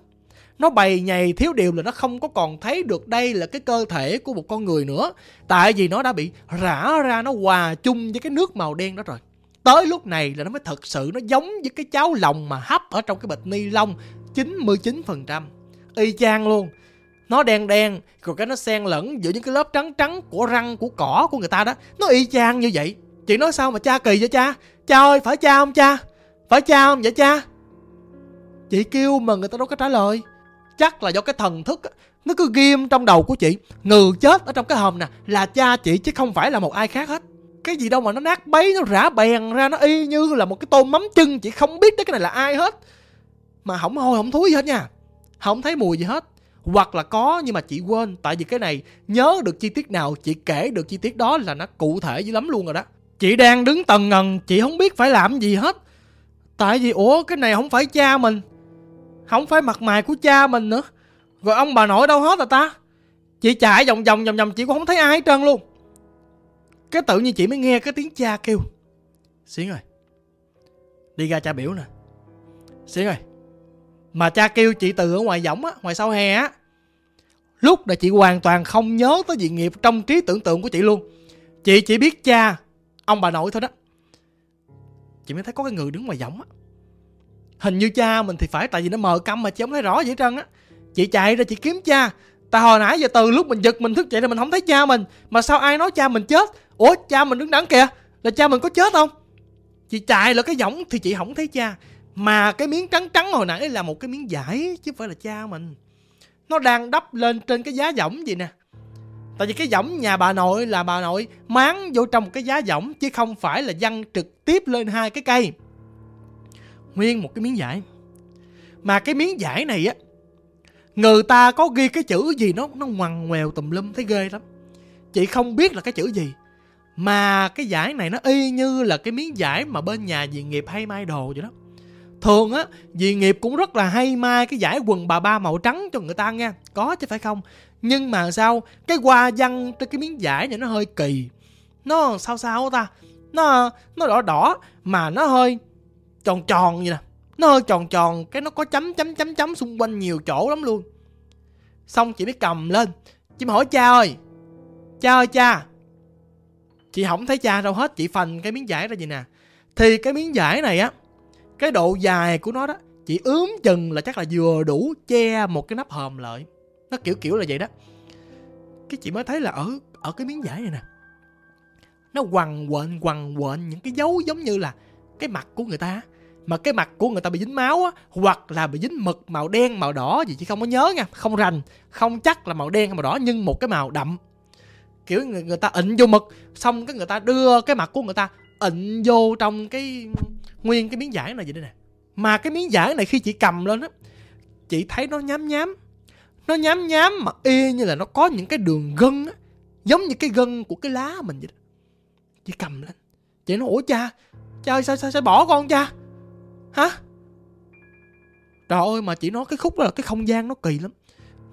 Nó bày nhầy thiếu điều là nó không có còn thấy được đây là cái cơ thể của một con người nữa. Tại vì nó đã bị rã ra, nó hòa chung với cái nước màu đen đó rồi tới lúc này là nó mới thật sự nó giống với cái cháo lòng mà hấp ở trong cái bịch ni lông 99% y chang luôn. Nó đen đen, rồi cái nó xen lẫn giữa những cái lớp trắng trắng của răng, của cỏ của người ta đó. Nó y chang như vậy. Chị nói sao mà cha kỳ vậy cha? Cha ơi, phải cha không cha? Phải cha không vậy cha? Chị kêu mà người ta đâu có trả lời. Chắc là do cái thần thức nó cứ ghim trong đầu của chị. Ngừ chết ở trong cái hòm nè, là cha chị chứ không phải là một ai khác hết cái gì đâu mà nó nát bấy, nó rã bèn ra, nó y như là một cái tô mắm chân chị không biết tới cái này là ai hết. Mà không hôi không thúi gì hết nha. Không thấy mùi gì hết. Hoặc là có, nhưng mà chị quên. Tại vì cái này, nhớ được chi tiết nào, chị kể được chi tiết đó là nó cụ thể dữ lắm luôn rồi đó. Chị đang đứng tần ngần, chị không biết phải làm gì hết. Tại vì, ủa, cái này không phải cha mình. Không phải mặt mày của cha mình nữa. Rồi ông bà nội đâu hết rồi ta? Chị chạy vòng vòng vòng vòng, chị cũng không thấy ai hết trơn luôn cái tự nhiên chị mới nghe cái tiếng cha kêu. Xuyến ơi, đi ra cha biểu nè. Xuyến ơi, mà cha kêu chị từ ở ngoài võng á, ngoài sau hè á. Lúc là chị hoàn toàn không nhớ tới dị nghiệp trong trí tưởng tượng của chị luôn. Chị chỉ biết cha, ông bà nội thôi đó. Chị mới thấy có cái người đứng ngoài võng á. Hình như cha mình thì phải tại vì nó mờ câm mà chị không thấy rõ vậy trơn á. Chị chạy ra chị kiếm cha. Tại hồi nãy giờ từ lúc mình giật mình thức dậy là mình không thấy cha mình. Mà sao ai nói cha mình chết? Ủa, cha mình đứng đắn kìa. Là cha mình có chết không? Chị chạy là cái võng thì chị không thấy cha. Mà cái miếng trắng trắng hồi nãy là một cái miếng vải, chứ không phải là cha mình. Nó đang đắp lên trên cái giá võng gì nè. Tại vì cái võng nhà bà nội là bà nội máng vô trong một cái giá võng chứ không phải là văng trực tiếp lên hai cái cây. Nguyên một cái miếng vải. Mà cái miếng vải này á, người ta có ghi cái chữ gì nó nó ngoằn ngoèo tùm lum, thấy ghê lắm. Chị không biết là cái chữ gì mà cái giải này nó y như là cái miếng giải mà bên nhà dị nghiệp hay mai đồ vậy đó. Thường á dị nghiệp cũng rất là hay mai cái giải quần bà ba màu trắng cho người ta nha có chứ phải không? Nhưng mà sao cái hoa văn trên cái miếng giải này nó hơi kỳ? Nó sao sao ta? Nó nó đỏ đỏ mà nó hơi tròn tròn vậy nè. Nó hơi tròn tròn, cái nó có chấm chấm chấm chấm xung quanh nhiều chỗ lắm luôn. Xong chị mới cầm lên. Chị mới hỏi, cha ơi cha ơi, cha chị không thấy cha đâu hết, chị phành cái miếng vải ra gì nè. Thì cái miếng vải này á, cái độ dài của nó đó, chị ướm chừng là chắc là vừa đủ che một cái nắp hòm lại. Nó kiểu kiểu là vậy đó. Cái chị mới thấy là ở ở cái miếng vải này nè, nó quằn quện quằn quện những cái dấu giống như là cái mặt của người ta mà cái mặt của người ta bị dính máu á, hoặc là bị dính mực màu đen, màu đỏ gì chị không có nhớ nha. Không rành, không chắc là màu đen hay màu đỏ, nhưng một cái màu đậm kiểu người, người ta ịnh vô mực xong cái người ta đưa cái mặt của người ta ịnh vô trong cái nguyên cái miếng giải này vậy đây nè. Mà cái miếng giải này khi chị cầm lên á chị thấy nó nhám nhám nó nhám nhám mà y như là nó có những cái đường gân á giống như cái gân của cái lá mình vậy đó. Chị cầm lên chị nói ủa cha cha ơi sao sao sao bỏ con cha? Hả? Trời ơi mà chị nói cái khúc đó là cái không gian nó kỳ lắm.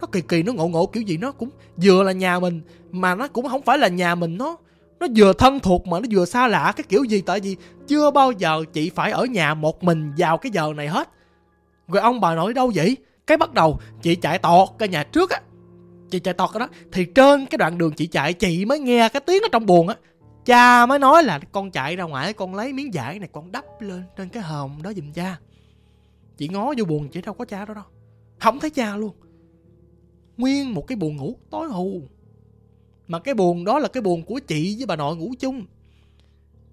Nó kỳ kỳ nó ngộ ngộ kiểu gì nó cũng vừa là nhà mình mà nó cũng không phải là nhà mình nó. Nó vừa thân thuộc mà nó vừa xa lạ, cái kiểu gì? Tại vì chưa bao giờ chị phải ở nhà một mình vào cái giờ này hết. Rồi ông bà nội đâu vậy? Cái bắt đầu chị chạy tọt cái nhà trước á. Chị chạy tọt cái đó. Thì trên cái đoạn đường chị chạy, chị mới nghe cái tiếng ở trong buồng á. Cha mới nói là con chạy ra ngoài, con lấy miếng vải này, con đắp lên trên cái hòm đó giùm cha. Chị ngó vô buồn chị đâu có cha đó đâu. Không thấy cha luôn. Nguyên một cái buồn ngủ tối hù mà cái buồn đó là cái buồn của chị với bà nội ngủ chung.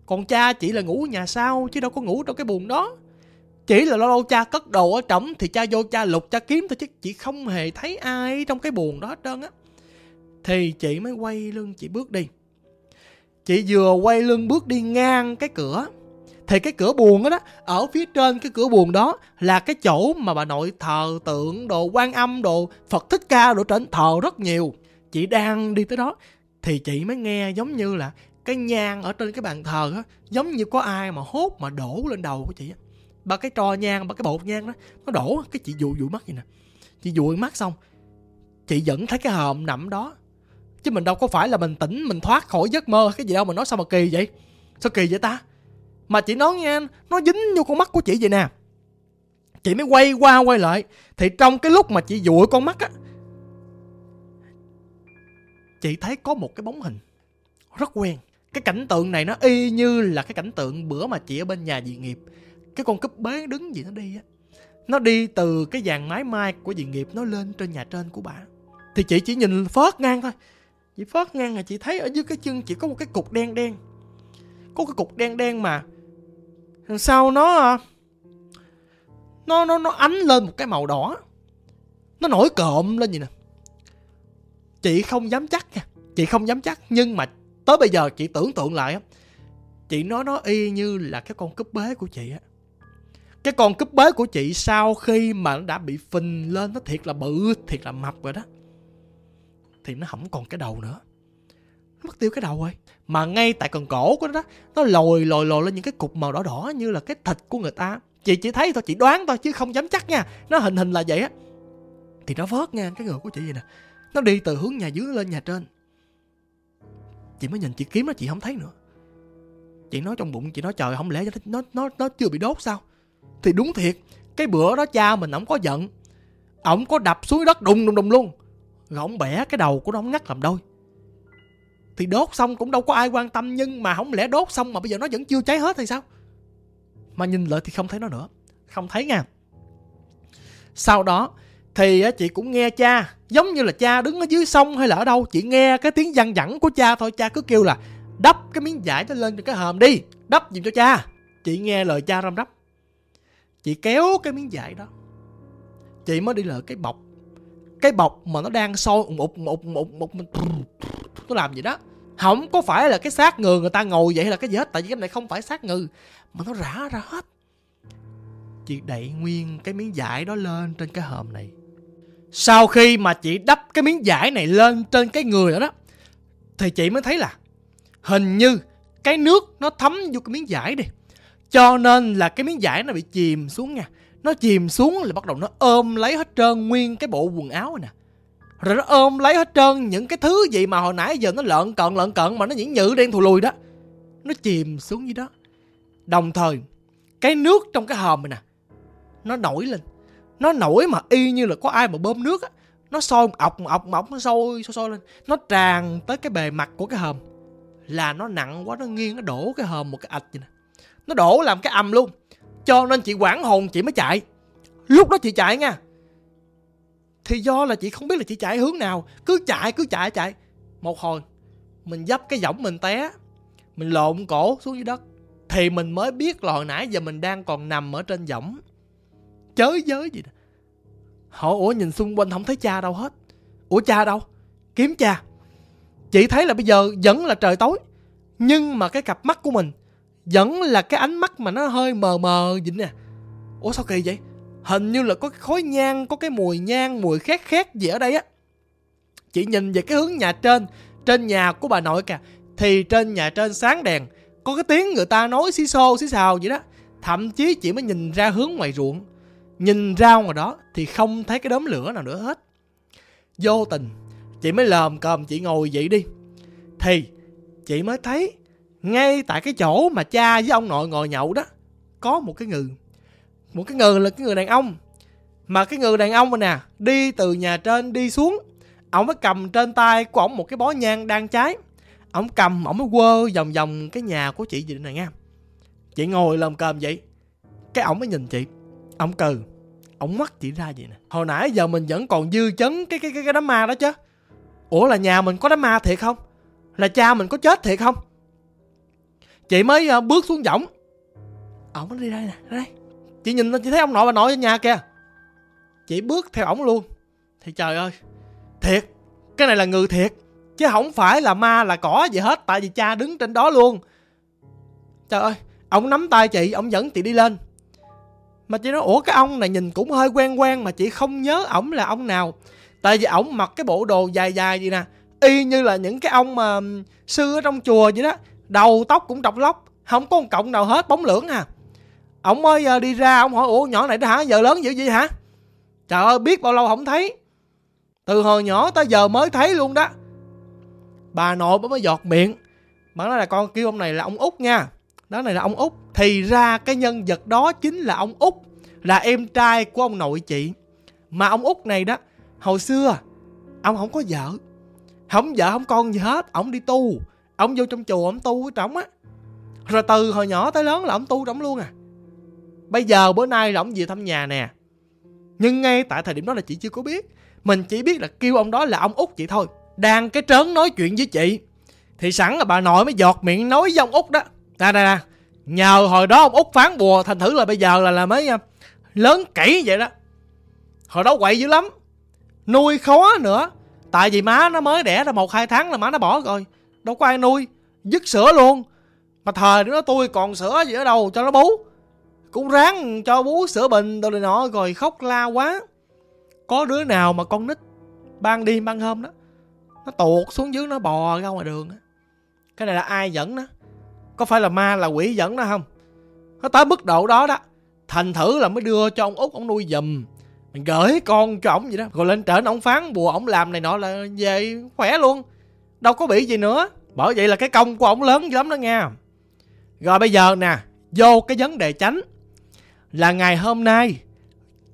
Còn cha chị là ngủ nhà sau chứ đâu có ngủ trong cái buồn đó. Chỉ là lâu lâu cha cất đồ ở trống thì cha vô cha lục cha kiếm thôi chứ chị không hề thấy ai trong cái buồn đó hết trơn á. Thì chị mới quay lưng chị bước đi. Chị vừa quay lưng bước đi ngang cái cửa. Thì cái cửa buồn đó, đó ở phía trên cái cửa buồn đó là cái chỗ mà bà nội thờ tượng đồ quan âm đồ phật thích ca đồ trên thờ rất nhiều chị đang đi tới đó, thì chị mới nghe giống như là cái nhang ở trên cái bàn thờ á, giống như có ai mà hốt mà đổ lên đầu của chị á. Ba cái trò nhang, ba cái bột nhang đó, nó đổ, cái chị dụi dụi mắt vậy nè. Chị dụi mắt xong, chị vẫn thấy cái hòm nằm đó. Chứ mình đâu có phải là mình tỉnh, mình thoát khỏi giấc mơ, cái gì đâu mà nói sao mà kỳ vậy? Sao kỳ vậy ta? Mà chị nói nghe, nó dính vô con mắt của chị vậy nè. Chị mới quay qua quay lại, thì trong cái lúc mà chị dụi con mắt á chị thấy có một cái bóng hình, rất quen. Cái cảnh tượng này nó y như là cái cảnh tượng bữa mà chị ở bên nhà dị nghiệp. Cái con cúp bế đứng gì nó đi á. Nó đi từ cái dàn mái mai của dị nghiệp nó lên trên nhà trên của bà. Thì chị chỉ nhìn phớt ngang thôi. Chị phớt ngang là chị thấy ở dưới cái chân chỉ có một cái cục đen đen. Có cái cục đen đen mà đằng sau nó nó nó nó ánh lên một cái màu đỏ. Nó nổi cộm lên gì nè chị không dám chắc nha. Chị không dám chắc, nhưng mà tới bây giờ chị tưởng tượng lại á, chị nói nó y như là cái con cúp bế của chị á. Cái con cúp bế của chị sau khi mà nó đã bị phình lên, nó thiệt là bự, thiệt là mập rồi đó, thì nó không còn cái đầu nữa. Nó mất tiêu cái đầu rồi. Mà ngay tại cần cổ của nó đó, nó lồi lồi lồi lên những cái cục màu đỏ đỏ như là cái thịt của người ta. Chị chỉ thấy thôi, chị đoán thôi, chứ không dám chắc nha. Nó hình hình là vậy á. Thì nó vớt nha cái người của chị vậy nè nó đi từ hướng nhà dưới lên nhà trên. Chị mới nhìn chị kiếm nó chị không thấy nữa. Chị nói trong bụng, chị nói, trời, không lẽ nó nó nó chưa bị đốt sao? Thì đúng thiệt, cái bữa đó cha mình ổng có giận. Ổng có đập xuống đất đùng đùng đùng luôn. Rồi ổng bẻ cái đầu của nó, ổng ngắt làm đôi. Thì đốt xong cũng đâu có ai quan tâm, nhưng mà không lẽ đốt xong mà bây giờ nó vẫn chưa cháy hết hay sao? Mà nhìn lại thì không thấy nó nữa. Không thấy nha. Sau đó thì chị cũng nghe cha. Giống như là cha đứng ở dưới sông hay là ở đâu, chị nghe cái tiếng văng vẳng của cha thôi. Cha cứ kêu là đắp cái miếng vải đó lên cái hòm đi, đắp giùm cho cha. Chị nghe lời cha răm rắp. Chị kéo cái miếng vải đó. Chị mới đi lại cái bọc. Cái bọc mà nó đang sôi, một một một một nó làm gì đó. Không có phải là cái xác người người ta ngồi vậy là cái gì hết, tại vì cái này không phải xác người mà nó rã ra hết. Chị đẩy nguyên cái miếng vải đó lên trên cái hòm này sau khi mà chị đắp cái miếng vải này lên trên cái người đó đó, thì chị mới thấy là hình như cái nước nó thấm vô cái miếng vải đi. Cho nên là cái miếng vải nó bị chìm xuống nha. Nó chìm xuống là bắt đầu nó ôm lấy hết trơn nguyên cái bộ quần áo này nè. Rồi nó ôm lấy hết trơn những cái thứ gì mà hồi nãy giờ nó lợn cận lợn cận mà nó nhẫn nhự đen thù lùi đó, nó chìm xuống dưới đó. Đồng thời, cái nước trong cái hòm này nè, nó nổi lên nó nổi mà y như là có ai mà bơm nước á. Nó sôi ọc ọc ọc, nó sôi sôi sôi lên. Nó tràn tới cái bề mặt của cái hòm. Là nó nặng quá, nó nghiêng, nó đổ cái hòm một cái ạch vậy nè. Nó đổ làm cái ầm luôn. Cho nên chị quảng hồn, chị mới chạy. Lúc đó chị chạy nha. Thì do là chị không biết là chị chạy hướng nào. Cứ chạy cứ chạy chạy. Một hồi, mình dấp cái võng mình té, mình lộn cổ xuống dưới đất. Thì mình mới biết là hồi nãy giờ mình đang còn nằm ở trên võng. Chới giới gì đó họ, ủa, nhìn xung quanh không thấy cha đâu hết. Ủa, cha đâu? Kiếm cha. Chị thấy là bây giờ vẫn là trời tối, nhưng mà cái cặp mắt của mình vẫn là cái ánh mắt mà nó hơi mờ mờ vậy nè. Ủa, sao kỳ vậy? Hình như là có cái khói nhang, có cái mùi nhang, mùi khét khét gì ở đây á. Chị nhìn về cái hướng nhà trên trên nhà của bà nội kìa. Thì trên nhà trên sáng đèn, có cái tiếng người ta nói xí xô xí xào vậy đó. Thậm chí chị mới nhìn ra hướng ngoài ruộng nhìn ra ngoài đó thì không thấy cái đốm lửa nào nữa hết. Vô tình, chị mới lờm cờm chị ngồi vậy đi. Thì, chị mới thấy ngay tại cái chỗ mà cha với ông nội ngồi nhậu đó, có một cái người. Một cái người là cái người đàn ông. Mà cái người đàn ông mà nè, đi từ nhà trên đi xuống ổng mới cầm trên tay của ổng một cái bó nhang đang cháy. Ổng cầm ổng mới quơ vòng vòng cái nhà của chị vậy này nha. Chị ngồi lầm cơm vậy, cái ổng mới nhìn chị. Ổng cừ ổng mắt chỉ ra vậy nè. Hồi nãy giờ mình vẫn còn dư chấn cái cái cái, cái đám ma đó chứ. Ủa là nhà mình có đám ma thiệt không? Là cha mình có chết thiệt không? Chị mới uh, bước xuống võng. Ổng đi đây nè đây. Chị nhìn chị thấy ông nội bà nội ở nhà kìa. Chị bước theo ổng luôn. Thì trời ơi thiệt. Cái này là người thiệt. Chứ không phải là ma là cỏ gì hết tại vì cha đứng trên đó luôn. Trời ơi ông nắm tay chị ông dẫn chị đi lên mà chị nói, ủa, cái ông này nhìn cũng hơi quen quen mà chị không nhớ ổng là ông nào. Tại vì ổng mặc cái bộ đồ dài dài gì nè, y như là những cái ông mà sư ở trong chùa vậy đó. Đầu tóc cũng trọc lóc, không có một cộng nào hết, bóng lưỡng à. Ổng mới ờ, đi ra, ổng hỏi, ủa, nhỏ này đó hả? Giờ lớn dữ gì hả? Trời ơi, biết bao lâu không thấy. Từ hồi nhỏ tới giờ mới thấy luôn đó. Bà nội mới giọt miệng. Bà nói là con kêu ông này là ông út nha đó này là ông út. Thì ra cái nhân vật đó chính là ông út, là em trai của ông nội chị. Mà ông út này đó, hồi xưa, ông không có vợ. Không vợ, không con gì hết. Ông đi tu. Ông vô trong chùa, ông tu với trống á. Rồi từ hồi nhỏ tới lớn là ông tu trống luôn à. Bây giờ bữa nay là ông về thăm nhà nè. Nhưng ngay tại thời điểm đó là chị chưa có biết. Mình chỉ biết là kêu ông đó là ông út chị thôi. Đang cái trớn nói chuyện với chị. Thì sẵn là bà nội mới giọt miệng nói với ông út đó ta nè nè. Nhờ hồi đó ông út phán bùa, Thành thử là bây giờ là là mới à, lớn kỹ vậy đó. Hồi đó quậy dữ lắm. Nuôi khó nữa. Tại vì má nó mới đẻ ra một hai tháng là má nó bỏ rồi. Đâu có ai nuôi. Dứt sữa luôn. Mà thời đó tôi còn sữa gì ở đâu cho nó bú. Cũng ráng cho bú sữa bình đồ này nọ Rồi khóc la quá. Có đứa nào mà con nít Ban đêm ban hôm đó, Nó tuột xuống dưới nó bò ra ngoài đường Cái này là ai dẫn nó có phải là ma là quỷ dẫn nó không? Nó tới mức độ đó đó Thành thử là mới đưa cho ông út ông nuôi giùm. Mình gửi con cho ổng vậy đó. Rồi lên trển ổng phán bùa ổng làm này nọ là về khỏe luôn. Đâu có bị gì nữa. Bởi vậy là cái công của ổng lớn lắm đó nha rồi bây giờ nè vô cái vấn đề tránh là ngày hôm nay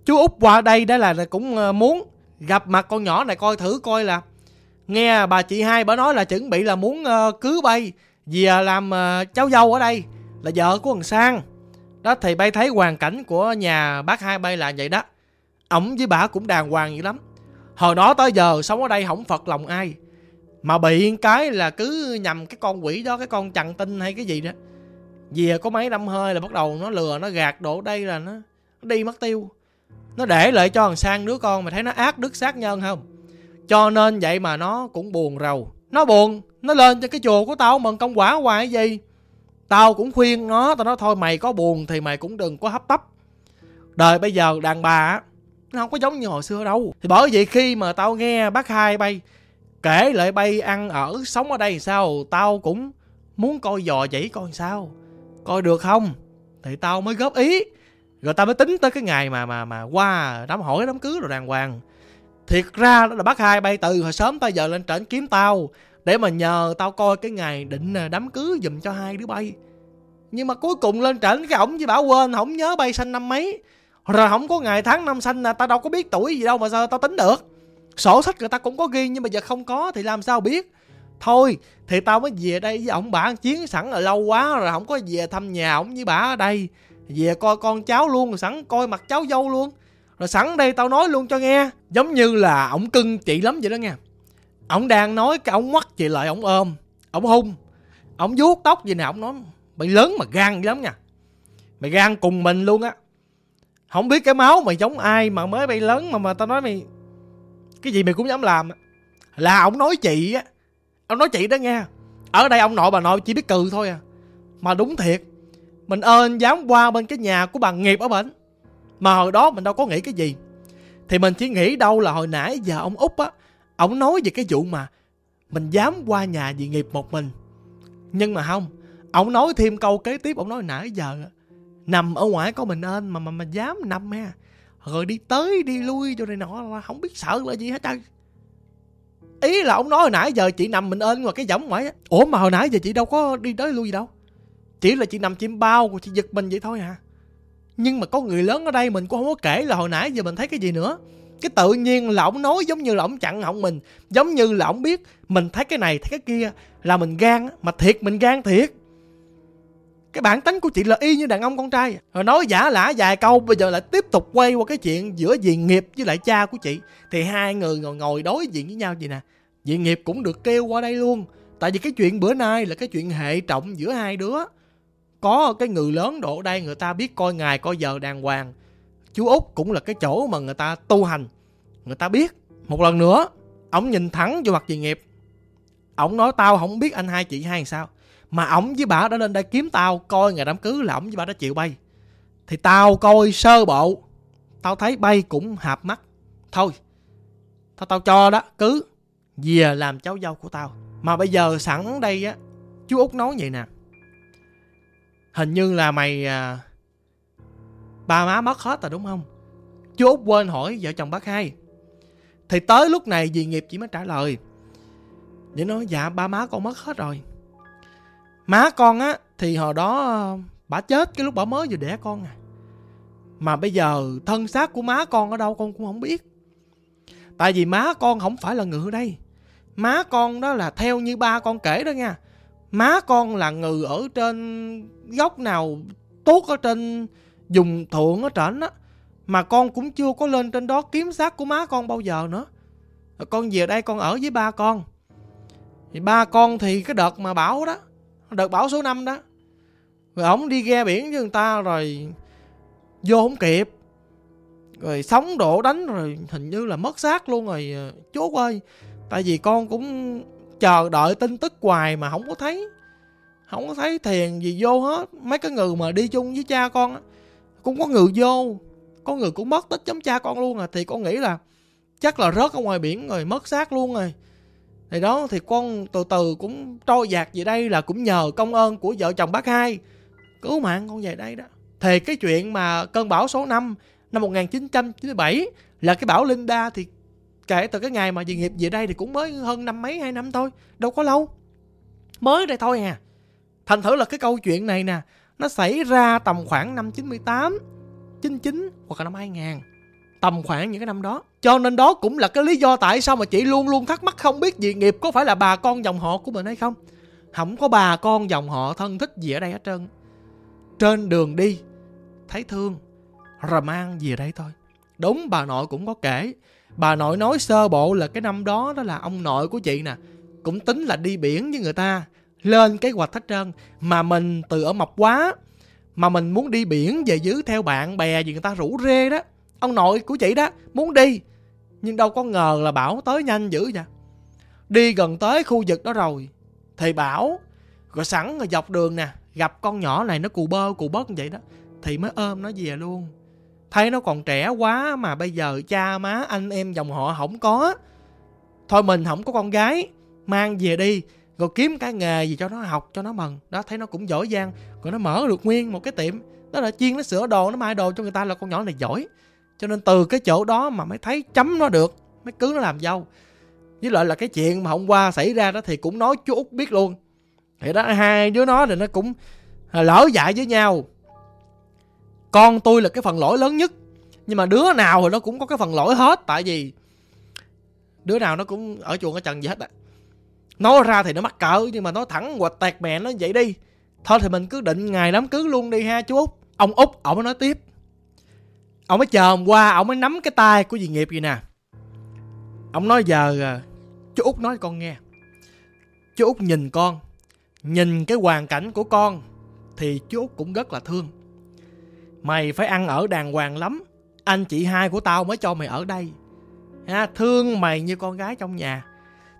chú út qua đây đó là cũng ờ, muốn gặp mặt con nhỏ này coi thử coi là. Nghe bà chị hai bà nói là chuẩn bị là muốn uh, cưới bay vì à, làm à, cháu dâu ở đây là vợ của thằng sang. Đó thì bay thấy hoàn cảnh của nhà bác hai bay là vậy đó. Ổng với bà cũng đàng hoàng vậy lắm. Hồi đó tới giờ sống ở đây không phật lòng ai. Mà bị cái là cứ nhầm cái con quỷ đó cái con chằn tinh hay cái gì đó. Vì à, có mấy năm hơi là bắt đầu nó lừa nó gạt đổ đây là nó, nó đi mất tiêu. Nó để lại cho thằng sang đứa con mà thấy nó ác đức sát nhân không? Cho nên vậy mà nó cũng buồn rầu. Nó buồn nó lên cho cái chùa của tao, mừng công quả hoài gì? Tao cũng khuyên nó, tao nói, thôi mày có buồn thì mày cũng đừng có hấp tấp. Đời bây giờ đàn bà á, nó không có giống như hồi xưa đâu. Thì bởi vậy khi mà tao nghe bác hai bay, kể lại bay ăn ở, sống ở đây sao, tao cũng muốn coi dò dẫy coi sao. Coi được không? Thì tao mới góp ý. Rồi tao mới tính tới cái ngày mà mà mà qua đám hỏi, đám cưới rồi đàng hoàng. Thiệt ra đó là bác hai bay từ hồi sớm tới giờ lên trển kiếm tao để mà nhờ tao coi cái ngày định à, đám cưới giùm cho hai đứa bay. Nhưng mà cuối cùng lên trển cái ổng với bảo quên, không nhớ bay sanh năm mấy. Rồi không có ngày tháng năm sinh là tao đâu có biết tuổi gì đâu mà sao tao tính được. Sổ sách người ta cũng có ghi nhưng mà giờ không có thì làm sao biết? Thôi, thì tao mới về đây với ổng bà chiến sẵn là lâu quá rồi, không có về thăm nhà ổng với bà ở đây. Về coi con cháu luôn, sẵn coi mặt cháu dâu luôn. Rồi sẵn đây tao nói luôn cho nghe. Giống như là ổng cưng chị lắm vậy đó nha ổng đang nói cái ổng ngoắt chị lại, ổng ôm, ổng hung, ổng vuốt tóc gì nè, ổng nói, mày lớn mà gan lắm nha. Mày gan cùng mình luôn á. Không biết cái máu mày giống ai mà mới bay lớn mà mà tao nói mày, cái gì mày cũng dám làm là ông nói chị á. Ông nói chị đó nghe ở đây ông nội bà nội chỉ biết cừ thôi à. Mà đúng thiệt, mình ơn dám qua bên cái nhà của bà nghiệp ở bên mà hồi đó mình đâu có nghĩ cái gì. Thì mình chỉ nghĩ đâu là hồi nãy giờ ông út á ông nói về cái vụ mà mình dám qua nhà dị nghiệp một mình. Nhưng mà không, ông nói thêm câu kế tiếp, ông nói nãy giờ, nằm ở ngoài có mình ơn mà mà mà dám nằm ha. Rồi đi tới đi lui cho này nọ không biết sợ là gì hết trơn. Ý là ông nói hồi nãy giờ chị nằm mình ơn ngoài cái võng ngoài ủa mà hồi nãy giờ chị đâu có đi tới lui gì đâu. Chỉ là chị nằm chim bao của chị giật mình vậy thôi à. Nhưng mà có người lớn ở đây mình cũng không có kể là hồi nãy giờ mình thấy cái gì nữa cái tự nhiên là ổng nói giống như là ổng chặn họng mình, giống như là ổng biết mình thấy cái này, thấy cái kia là mình gan mà thiệt mình gan thiệt. Cái bản tính của chị là y như đàn ông con trai. Rồi nói giả lả vài câu, bây giờ lại tiếp tục quay qua cái chuyện giữa dì nghiệp với lại cha của chị. Thì hai người ngồi ngồi đối diện với nhau vậy nè. Dì nghiệp cũng được kêu qua đây luôn. Tại vì cái chuyện bữa nay là cái chuyện hệ trọng giữa hai đứa. Có cái người lớn độ đây người ta biết coi ngày coi giờ đàng hoàng chú út cũng là cái chỗ mà người ta tu hành. Người ta biết. Một lần nữa ông nhìn thẳng vô mặt chị nghiệp. Ông nói tao không biết anh hai chị hai làm sao. Mà ổng với bà đã lên đây kiếm tao coi ngày đám cưới là ổng với bà đã chịu bay. Thì tao coi sơ bộ. Tao thấy bay cũng hạp mắt. Thôi tao tao cho đó cứ về làm cháu dâu của tao. Mà bây giờ sẵn đây á chú út nói vậy nè. Hình như là mày à, ba má mất hết rồi đúng không? Chú út quên hỏi vợ chồng bác hai. Thì tới lúc này dì nghiệp chỉ mới trả lời. Để nói dạ ba má con mất hết rồi. Má con á, thì hồi đó, bà chết cái lúc bà mới vừa đẻ con à. Mà bây giờ thân xác của má con ở đâu con cũng không biết. Tại vì má con không phải là người ở đây. Má con đó là theo như ba con kể đó nha. Má con là người ở trên góc nào tốt ở trên dùng thượng ở trển á, mà con cũng chưa có lên trên đó kiếm xác của má con bao giờ nữa. Con về đây con ở với ba con. Thì ba con thì cái đợt mà bão đó, đợt bão số 5 đó, rồi ổng đi ghe biển với người ta rồi vô không kịp. Rồi sóng đổ đánh rồi hình như là mất xác luôn rồi ờ, chú ơi tại vì con cũng chờ đợi tin tức hoài mà không có thấy. Không có thấy thiền gì vô hết. Mấy cái người mà đi chung với cha con cũng có người vô, có người cũng mất tích giống cha con luôn à. Thì con nghĩ là chắc là rớt ở ngoài biển rồi mất xác luôn rồi. Thì đó, thì con từ từ cũng trôi dạt về đây là cũng nhờ công ơn của vợ chồng bác hai. Cứu mạng con về đây đó. Thì cái chuyện mà cơn bão số 5 năm 1997 là cái bão Linda thì kể từ cái ngày mà dì nghiệp về đây thì cũng mới hơn năm mấy, hai năm thôi, đâu có lâu. Mới đây thôi à. Thành thử là cái câu chuyện này nè nó xảy ra tầm khoảng năm 98 99 hoặc là năm 2000 tầm khoảng những cái năm đó. Cho nên đó cũng là cái lý do tại sao mà chị luôn luôn thắc mắc không biết dị nghiệp có phải là bà con dòng họ của mình hay không. Không có bà con dòng họ thân thích gì ở đây hết trơn. Trên đường đi, thấy thương rồi mang về đây thôi. Đúng, bà nội cũng có kể. Bà nội nói sơ bộ là cái năm đó đó là ông nội của chị nè, cũng tính là đi biển với người ta lên kế hoạch hết trơn, mà mình từ ở mộc quá, mà mình muốn đi biển về dưới theo bạn bè gì người ta rủ rê đó. Ông nội của chị đó, muốn đi, nhưng đâu có ngờ là bảo tới nhanh dữ vậy. Đi gần tới khu vực đó rồi thì bảo, rồi sẵn rồi dọc đường nè, gặp con nhỏ này nó cù bơ cù bớt như vậy đó. Thì mới ôm nó về luôn. Thấy nó còn trẻ quá mà bây giờ cha má anh em dòng họ không có. Thôi mình không có con gái, mang về đi rồi kiếm cái nghề gì cho nó học, cho nó mần đó, thấy nó cũng giỏi giang. Rồi nó mở được nguyên một cái tiệm. Đó là chiên, nó sửa đồ, nó mai đồ cho người ta là con nhỏ này giỏi. Cho nên từ cái chỗ đó mà mới thấy chấm nó được, mới cứ nó làm dâu. Với lại là cái chuyện mà hôm qua xảy ra đó thì cũng nói chú út biết luôn. Thì đó, hai đứa nó thì nó cũng à, lỡ dại với nhau. Con tôi là cái phần lỗi lớn nhất. Nhưng mà đứa nào thì nó cũng có cái phần lỗi hết. Tại vì đứa nào nó cũng ở chuồng ở trần gì hết á nói ra thì nó mắc cỡ nhưng mà nó thẳng quạch tẹt mẹ nó vậy đi. Thôi thì mình cứ định ngày đám cưới luôn đi ha chú út. Ông út ổng mới nói tiếp. Ông mới chờ hôm qua ông mới nắm cái tay của dì nghiệp gì nè. Ông nói giờ à, chú út nói con nghe. Chú út nhìn con nhìn cái hoàn cảnh của con thì chú út cũng rất là thương. Mày phải ăn ở đàng hoàng lắm. Anh chị hai của tao mới cho mày ở đây. Ha, thương mày như con gái trong nhà.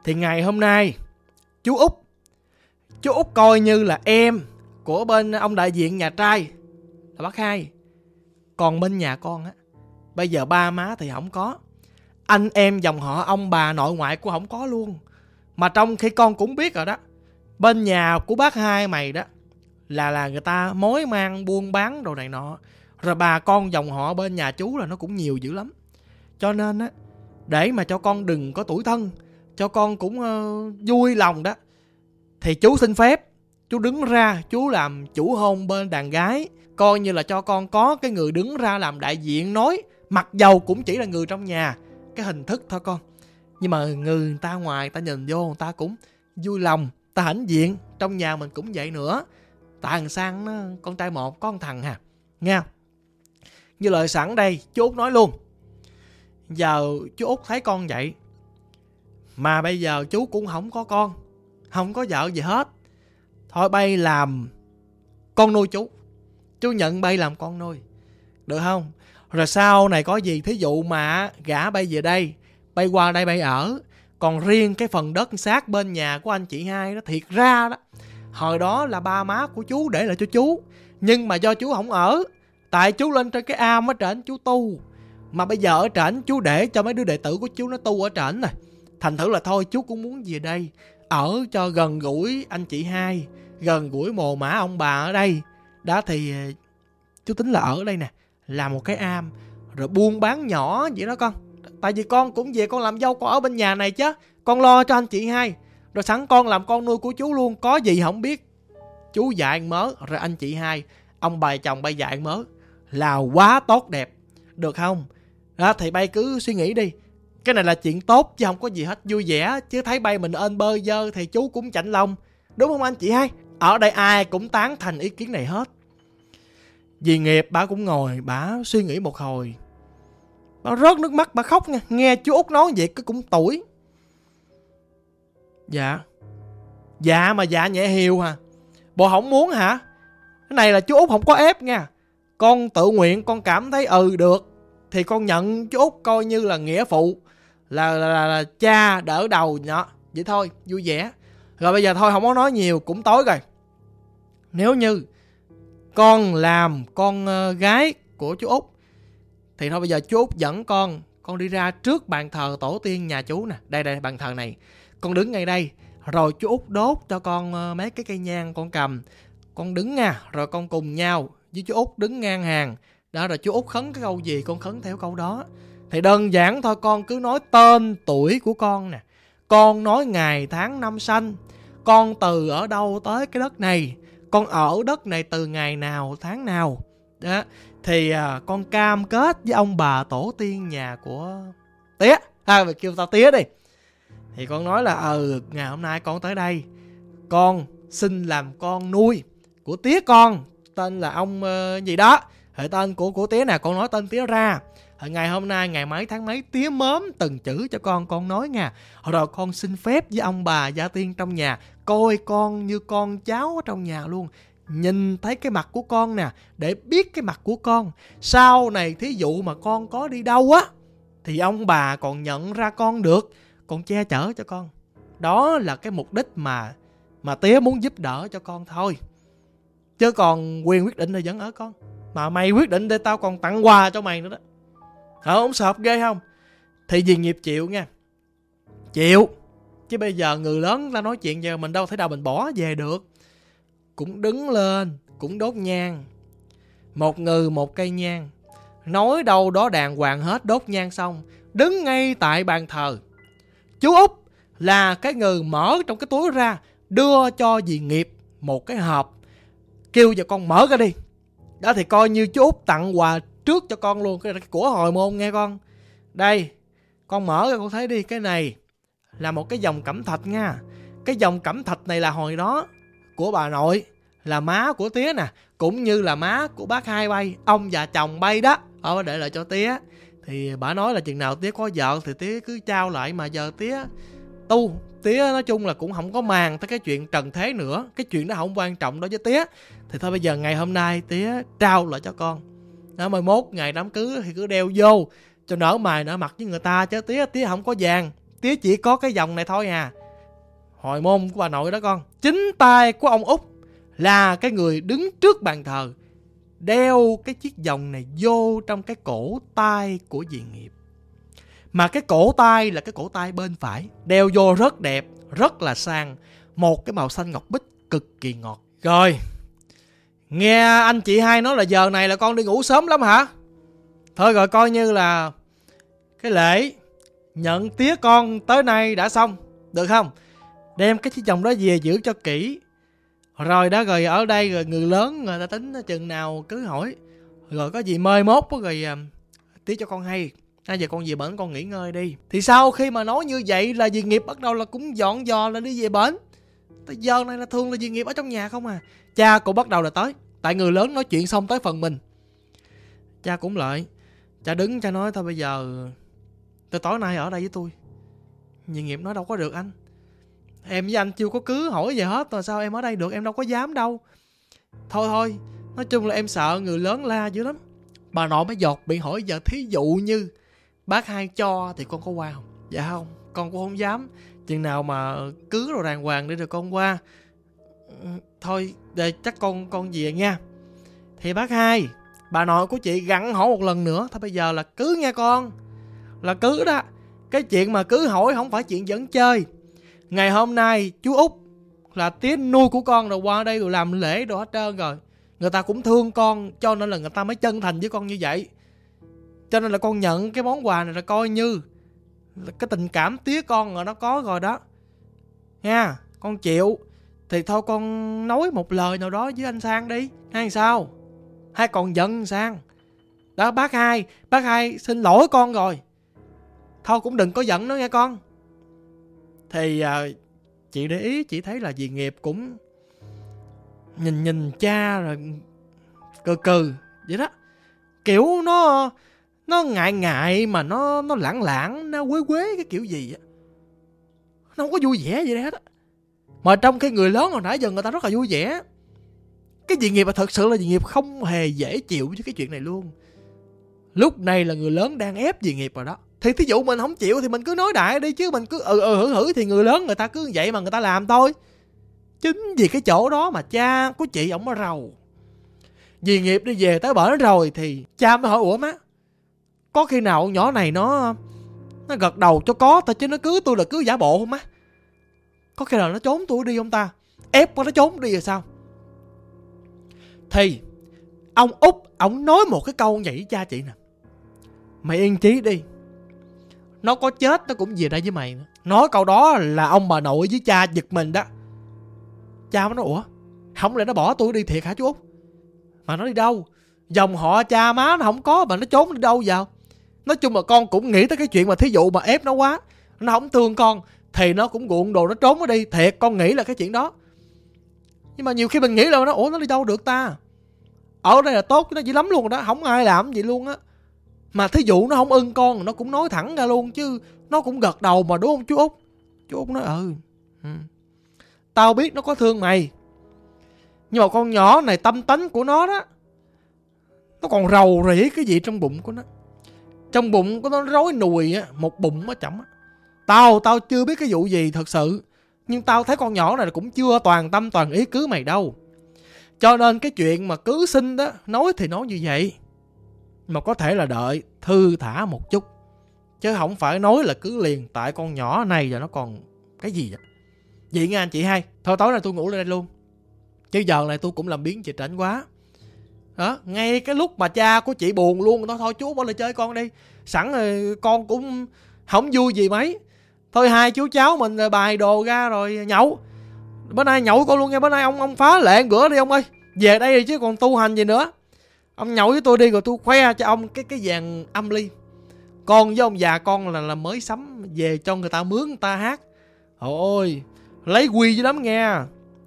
Thì ngày hôm nay chú út. Chú út coi như là em của bên ông đại diện nhà trai là bác hai. Còn bên nhà con á, bây giờ ba má thì không có. Anh em dòng họ ông bà nội ngoại của không có luôn. Mà trong khi con cũng biết rồi đó, bên nhà của bác hai mày đó là là người ta mối mang, buôn bán đồ này nọ. Rồi bà con dòng họ bên nhà chú là nó cũng nhiều dữ lắm. Cho nên á, để mà cho con đừng có tuổi thân cho con cũng uh, vui lòng đó. Thì chú xin phép chú đứng ra chú làm chủ hôn bên đàn gái coi như là cho con có cái người đứng ra làm đại diện nói mặc dầu cũng chỉ là người trong nhà cái hình thức thôi con. Nhưng mà người ta ngoài ta nhìn vô người ta cũng vui lòng ta hãnh diện trong nhà mình cũng vậy nữa. Tại thằng sang nó con trai một có con thằng hà nghe như lời sẵn đây chú út nói luôn. Giờ chú út thấy con vậy mà bây giờ chú cũng không có con, không có vợ gì hết. Thôi bay làm con nuôi chú. Chú nhận bay làm con nuôi. Được không? Rồi sau này có gì? Thí dụ mà gã bay về đây, bay qua đây bay ở, còn riêng cái phần đất sát bên nhà của anh chị hai đó, thiệt ra đó, hồi đó là ba má của chú để lại cho chú. Nhưng mà do chú không ở, tại chú lên trên cái am ở trển chú tu. Mà bây giờ ở trển, chú để cho mấy đứa đệ tử của chú nó tu ở trển này thành thử là thôi, chú cũng muốn về đây. Ở cho gần gũi anh chị hai, gần gũi mồ mã ông bà ở đây. Đó thì ờ, chú tính là ở đây nè làm một cái am, rồi buôn bán nhỏ vậy đó con. Tại vì con cũng về con làm dâu con ở bên nhà này chứ, con lo cho anh chị hai. Rồi sẵn con làm con nuôi của chú luôn, có gì không biết. Chú dạy mớ, rồi anh chị hai, ông bà chồng bay dạy mớ, là quá tốt đẹp. Được không? Đó, thì bay cứ suy nghĩ đi cái này là chuyện tốt chứ không có gì hết. Vui vẻ, chứ thấy bay mình ơn bơ dơ thì chú cũng chạnh lòng. Đúng không anh chị hai? Ở đây ai cũng tán thành ý kiến này hết. Vì nghiệp, bà cũng ngồi, bà suy nghĩ một hồi. Bà rớt nước mắt, bà khóc nha. Nghe chú út nói vậy cứ cũng tuổi Dạ. Dạ mà dạ nhẹ hiều hả? Bộ không muốn hả? Cái này là chú út không có ép nha. Con tự nguyện, con cảm thấy ừ được. Thì con nhận chú út coi như là nghĩa phụ. Là, là, là, là cha đỡ đầu nhỏ. Vậy thôi vui vẻ. Rồi bây giờ thôi không có nói nhiều cũng tối rồi. Nếu như Con làm con uh, gái của chú út Thì thôi bây giờ chú út dẫn con Con đi ra trước bàn thờ tổ tiên nhà chú nè. Đây đây bàn thờ này. Con đứng ngay đây. Rồi chú út đốt cho con ờ, mấy cái cây nhang con cầm. Con đứng nha rồi con cùng nhau với chú út đứng ngang hàng. Đó rồi chú út khấn cái câu gì con khấn theo câu đó thì đơn giản thôi con cứ nói tên tuổi của con nè. Con nói ngày tháng năm sanh. Con từ ở đâu tới cái đất này? Con ở đất này từ ngày nào tháng nào? Đó thì à, con cam kết với ông bà tổ tiên nhà của tía. À kêu tao tía đi. Thì con nói là ừ ngày hôm nay con tới đây. Con xin làm con nuôi của tía con tên là ông uh, gì đó. Hệ tên của của tía nè, con nói tên tía ra ngày hôm nay, ngày mấy tháng mấy, tía mớm từng chữ cho con con nói nha. Rồi con xin phép với ông bà gia tiên trong nhà, coi con như con cháu ở trong nhà luôn. Nhìn thấy cái mặt của con nè, để biết cái mặt của con. Sau này thí dụ mà con có đi đâu á, thì ông bà còn nhận ra con được. Còn che chở cho con. Đó là cái mục đích mà mà tía muốn giúp đỡ cho con thôi. Chứ còn quyền quyết định là vẫn ở con. Mà mày quyết định để tao còn tặng quà cho mày nữa đó. Ờ ông sợp ghê không? Thì vì nghiệp chịu nha. Chịu. Chứ bây giờ người lớn ta nói chuyện giờ mình đâu thể nào mình bỏ về được. Cũng đứng lên, cũng đốt nhang. Một người một cây nhang. Nói đâu đó đàng hoàng hết, đốt nhang xong. Đứng ngay tại bàn thờ. Chú út là cái người mở trong cái túi ra, đưa cho dì nghiệp một cái hộp. Kêu cho con mở ra đi. Đó thì coi như chú út tặng quà trước cho con luôn. Cái của hồi môn nghe con. Đây, con mở ra con thấy đi, cái này là một cái dòng cẩm thạch nha. Cái dòng cẩm thạch này là hồi đó của bà nội, là má của tía nè, cũng như là má của bác hai bay, ông và chồng bay đó. Ở để lại cho tía. Thì bà nói là chừng nào tía có vợ thì tía cứ trao lại, mà giờ tía tu. Tía nói chung là cũng không có màng tới cái chuyện trần thế nữa. Cái chuyện đó không quan trọng đối với tía. Thì thôi, bây giờ ngày hôm nay tía trao lại cho con đó mai mốt ngày đám cưới thì cứ đeo vô. Cho nở mày, nở mặt với người ta chứ tía tía không có vàng. Tía chỉ có cái vòng này thôi à. Hồi môn của bà nội đó con, chính tay của ông út là cái người đứng trước bàn thờ, đeo cái chiếc vòng này vô trong cái cổ tay của dì nghiệp. Mà cái cổ tay là cái cổ tay bên phải, đeo vô rất đẹp, rất là sang, một cái màu xanh ngọc bích cực kỳ ngọt. Rồi nghe anh chị hai nói là giờ này là con đi ngủ sớm lắm hả? Thôi rồi coi như là cái lễ nhận tía con tới nay đã xong, được không? Đem cái chiếc chồng đó về giữ cho kỹ. Rồi đó rồi ở đây rồi người lớn người ta tính chừng nào cứ hỏi. Rồi có gì mời mốt rồi à, tía cho con hay. Bây giờ con về bển con nghỉ ngơi đi. Thì sau khi mà nói như vậy là dì nghiệp bắt đầu là cũng dọn dò là đi về bển tới giờ này là thường là gì nghiệp ở trong nhà không à. Cha cũng bắt đầu là tới. Tại người lớn nói chuyện xong tới phần mình. Cha cũng lợi cha đứng, cha nói, thôi bây giờ từ tối nay ở đây với tôi. Nhị nghiệp nói đâu có được anh. Em với anh chưa có cứ hỏi gì hết, rồi sao em ở đây được? Em đâu có dám đâu. Thôi thôi. Nói chung là em sợ người lớn la dữ lắm. Bà nội mới giọt bị hỏi, giờ thí dụ như bác hai cho thì con có qua không? Dạ không, con cũng không dám chừng nào mà cứ rồi đàng hoàng để rồi con qua. Ừ, thôi, để chắc con con về nha. Thì bác hai, bà nội của chị gặn hỏi một lần nữa, thôi bây giờ là cứ nha con. Là cứ đó, cái chuyện mà cứ hỏi không phải chuyện dẫn chơi. Ngày hôm nay chú út là tía nuôi của con rồi, qua đây rồi làm lễ đồ hết trơn rồi. Người ta cũng thương con, cho nên là người ta mới chân thành với con như vậy. Cho nên là con nhận cái món quà này là coi như cái tình cảm tía con rồi nó có rồi đó. Nha con chịu. Thì thôi con nói một lời nào đó với anh sang đi. Hay sao? Hay còn giận sang. Đó bác hai bác hai xin lỗi con rồi. Thôi cũng đừng có giận nữa nghe con. Thì à, chị để ý chị thấy là dì nghiệp cũng nhìn nhìn cha rồi ừ, cừ cừ vậy đó. Kiểu nó nó ngại ngại mà nó nó lãng lãng, nó quế quế cái kiểu gì á. Nó không có vui vẻ gì hết á. Mà trong khi người lớn hồi nãy giờ người ta rất là vui vẻ. Cái dị nghiệp mà thật sự là dị nghiệp không hề dễ chịu với cái chuyện này luôn. Lúc này là người lớn đang ép dị nghiệp rồi đó. Thì thí dụ mình không chịu thì mình cứ nói đại đi chứ mình cứ ừ ừ hử hử thì người lớn người ta cứ vậy mà người ta làm thôi. Chính vì cái chỗ đó mà cha của chị ổng mới rầu. Vì nghiệp đi về tới bển rồi thì cha mới hỏi, ủa má có khi nào con nhỏ này nó nó gật đầu cho có ta chứ nó cứ tôi là cứ giả bộ không á? có khi nào nó trốn tôi đi không ta? Ép nó trốn đi rồi sao? Thì, ông út, ông nói một cái câu vậy cha chị nè. Mày yên chí đi. Nó có chết, nó cũng về đây với mày nữa. Nói câu đó là ông bà nội với cha giật mình đó. Cha mới nói, ủa, không lẽ nó bỏ tôi đi thiệt hả chú út? Mà nó đi đâu? Dòng họ cha má nó không có mà nó trốn đi đâu vào? Nói chung là con cũng nghĩ tới cái chuyện mà thí dụ mà ép nó quá nó không thương con thì nó cũng guộn đồ nó trốn nó đi. Thiệt con nghĩ là cái chuyện đó. Nhưng mà nhiều khi mình nghĩ là nó ủa nó đi đâu được ta? Ở đây là tốt nó dữ lắm luôn rồi đó không ai làm gì luôn á. Mà thí dụ nó không ưng con nó cũng nói thẳng ra luôn chứ nó cũng gật đầu mà đúng không chú út? Chú út nói ừ, ừ. tao biết nó có thương mày. Nhưng mà con nhỏ này tâm tánh của nó đó nó còn rầu rĩ cái gì trong bụng của nó trong bụng của nó rối nùi á, một bụng á chậm á. Tao tao chưa biết cái vụ gì thật sự, nhưng tao thấy con nhỏ này cũng chưa toàn tâm toàn ý cứ mày đâu. Cho nên cái chuyện mà cứ sinh đó, nói thì nói như vậy, mà có thể là đợi thư thả một chút, chứ không phải nói là cứ liền tại con nhỏ này giờ nó còn cái gì vậy. Vậy nghe anh chị hai, thôi tối nay tôi ngủ lên đây luôn. Chứ giờ này tôi cũng làm biến chị tránh quá đó, ngay cái lúc mà cha của chị buồn luôn nó thôi chú bỏ lại chơi con đi. Sẵn rồi con cũng không vui gì mấy. Thôi hai chú cháu mình bài đồ ra rồi nhậu. Bữa nay nhậu con luôn nha, bữa nay ông ông phá lệ bữa đi ông ơi. Về đây rồi chứ còn tu hành gì nữa. Ông nhậu với tôi đi rồi tôi khoe cho ông cái cái vàng âm ly. Con với ông già con là là mới sắm, về cho người ta mướn, người ta hát. Ôi lấy quy với lắm nghe.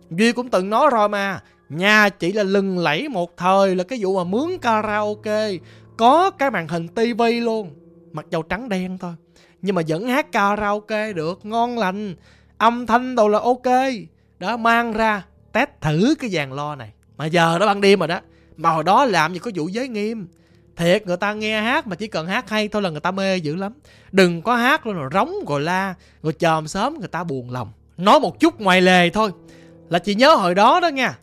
Duy cũng từng nói rồi mà nhà chỉ là lừng lẫy một thời là cái vụ mà mướn karaoke, có cái màn hình tivi luôn, mặc dầu trắng đen thôi. Nhưng mà vẫn hát karaoke được, ngon lành, âm thanh đâu là ok. Đó, mang ra, test thử cái dàn lo này. Mà giờ đó ban đêm rồi đó, mà hồi đó làm gì có vụ giới nghiêm. Thiệt, người ta nghe hát mà chỉ cần hát hay thôi là người ta mê dữ lắm. Đừng có hát luôn rồi rống rồi la, rồi chòm sớm người ta buồn lòng. Nói một chút ngoài lề thôi, là chị nhớ hồi đó đó nha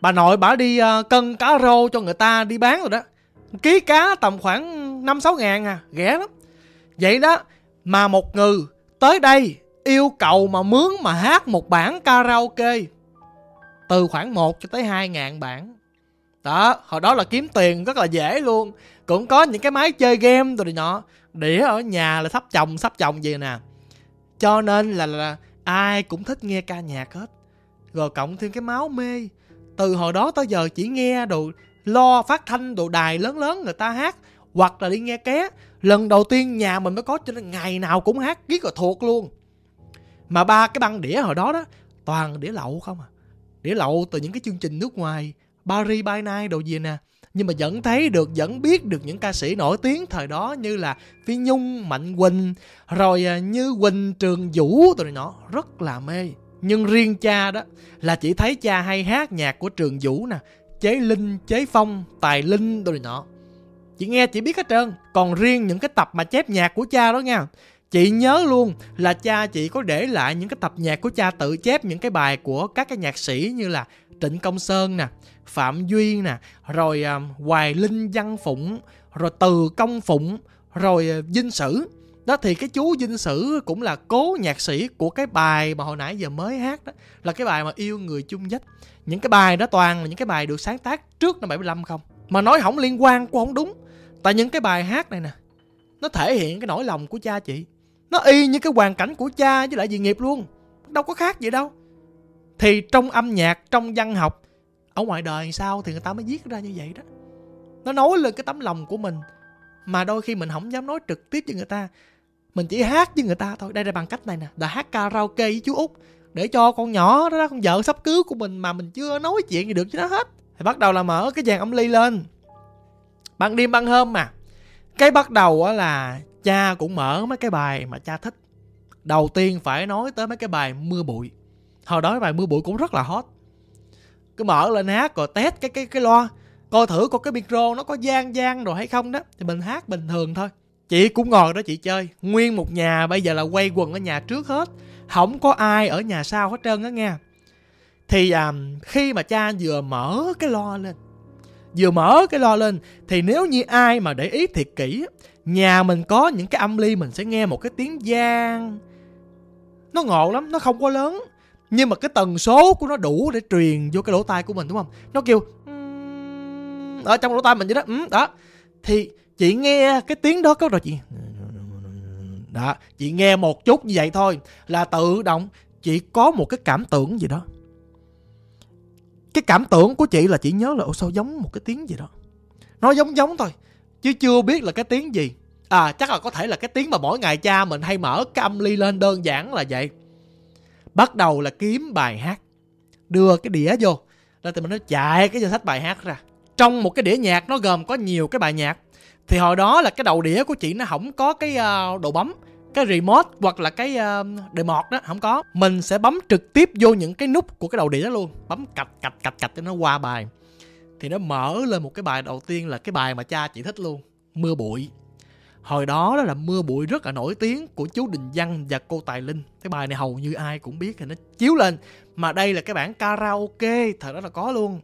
bà nội bà đi uh, cân cá rô cho người ta đi bán rồi đó. Ký cá tầm khoảng năm sáu ngàn à rẻ lắm. Vậy đó mà một người tới đây yêu cầu mà mướn mà hát một bản karaoke từ khoảng 1 cho tới 2 ngàn bản. Đó hồi đó là kiếm tiền rất là dễ luôn. Cũng có những cái máy chơi game rồi nhỏ đĩa ở nhà là sắp chồng sắp chồng gì nè. Cho nên là, là ai cũng thích nghe ca nhạc hết. Rồi cộng thêm cái máu mê từ hồi đó tới giờ chỉ nghe đồ lo phát thanh, đồ đài lớn lớn người ta hát, hoặc là đi nghe ké. Lần đầu tiên nhà mình mới có, cho nên ngày nào cũng hát biết rồi thuộc luôn. Mà ba cái băng đĩa hồi đó đó, toàn đĩa lậu không à. Đĩa lậu từ những cái chương trình nước ngoài, Paris by Night đồ gì nè. Nhưng mà vẫn thấy được, vẫn biết được những ca sĩ nổi tiếng thời đó như là phi nhung, mạnh quỳnh, rồi à, như quỳnh, trường vũ tụi này nọ. Rất là mê nhưng riêng cha đó là chỉ thấy cha hay hát nhạc của trường vũ nè chế linh chế phong tài linh đồ này nọ. Chị nghe chị biết hết trơn còn riêng những cái tập mà chép nhạc của cha đó nha. Chị nhớ luôn là cha chị có để lại những cái tập nhạc của cha tự chép những cái bài của các cái nhạc sĩ như là trịnh công sơn nè phạm duy nè rồi à, hoài linh văn phụng rồi từ công phụng rồi à, Vinh dinh sử đó thì cái chú dinh sử cũng là cố nhạc sĩ của cái bài mà hồi nãy giờ mới hát đó, là cái bài mà yêu người chung dách. Những cái bài đó toàn là những cái bài được sáng tác trước năm 75 không? Mà nói không liên quan cũng không đúng. Tại những cái bài hát này nè, nó thể hiện cái nỗi lòng của cha chị. Nó y như cái hoàn cảnh của cha với lại dị nghiệp luôn. Đâu có khác gì đâu. Thì trong âm nhạc, trong văn học, ở ngoài đời sao thì người ta mới viết ra như vậy đó. Nó nói lên cái tấm lòng của mình. Mà đôi khi mình không dám nói trực tiếp với người ta mình chỉ hát với người ta thôi. Đây là bằng cách này nè. Đã hát karaoke với chú út. Để cho con nhỏ đó, đó con vợ sắp cưới của mình mà mình chưa nói chuyện gì được với nó hết. Thì bắt đầu là mở cái dàn âm ly lên. Ban đêm ban hôm mà. Cái bắt đầu á là cha cũng mở mấy cái bài mà cha thích. Đầu tiên phải nói tới mấy cái bài mưa bụi. Hồi đó cái bài mưa bụi cũng rất là hot. Cứ mở lên hát rồi test cái cái cái loa. Coi thử coi cái micro nó có gian gian rồi hay không đó. Thì mình hát bình thường thôi chị cũng ngồi đó chị chơi. Nguyên một nhà bây giờ là quay quần ở nhà trước hết. Không có ai ở nhà sau hết trơn á nghe. Thì à, khi mà cha vừa mở cái lo lên vừa mở cái lo lên thì nếu như ai mà để ý thiệt kỹ nhà mình có những cái âm ly mình sẽ nghe một cái tiếng giang nó ngộ lắm nó không có lớn nhưng mà cái tần số của nó đủ để truyền vô cái lỗ tai của mình đúng không? Nó kêu ở trong lỗ tai mình vậy đó. Ừ, đó. Thì chị nghe cái tiếng đó có rồi chị. Đó, chị nghe một chút như vậy thôi là tự động chị có một cái cảm tưởng gì đó. Cái cảm tưởng của chị là chị nhớ là ô, sao giống một cái tiếng gì đó. Nó giống giống thôi, chứ chưa biết là cái tiếng gì. À chắc là có thể là cái tiếng mà mỗi ngày cha mình hay mở cái âm ly lên đơn giản là vậy. Bắt đầu là kiếm bài hát, đưa cái đĩa vô. Rồi thì mình nó chạy cái danh sách bài hát ra. Trong một cái đĩa nhạc nó gồm có nhiều cái bài nhạc thì hồi đó là cái đầu đĩa của chị nó không có cái uh, đồ bấm cái remote hoặc là cái uh, mọt đó không có. Mình sẽ bấm trực tiếp vô những cái nút của cái đầu đĩa đó luôn. Bấm cạch cạch cạch cạch cho nó qua bài. Thì nó mở lên một cái bài đầu tiên là cái bài mà cha chị thích luôn mưa bụi. Hồi đó đó là mưa bụi rất là nổi tiếng của chú đình văn và cô tài linh. Cái bài này hầu như ai cũng biết thì nó chiếu lên. Mà đây là cái bản karaoke thời đó là có luôn.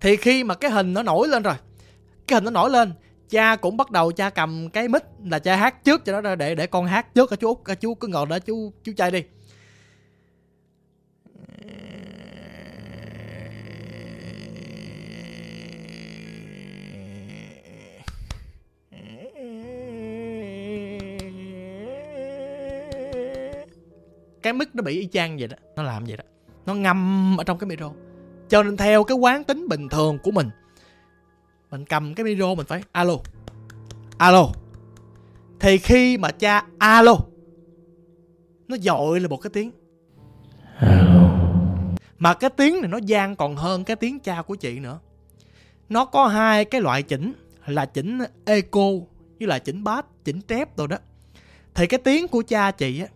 Thì khi mà cái hình nó nổi lên rồi cái hình nó nổi lên cha cũng bắt đầu cha cầm cái mic là cha hát trước cho nó để để con hát trước. Chú út chú cứ ngồi đó, chú chú chơi đi. Cái mic nó bị y chang vậy đó. Nó làm vậy đó. Nó ngâm ở trong cái micro. Cho nên theo cái quán tính bình thường của mình mình cầm cái micro mình phải alo alo. Thì khi mà cha alo nó dội là một cái tiếng. Alo. Mà cái tiếng này nó gian còn hơn cái tiếng cha của chị nữa. Nó có hai cái loại chỉnh là chỉnh echo với là chỉnh bass chỉnh trép rồi đó. Thì cái tiếng của cha chị á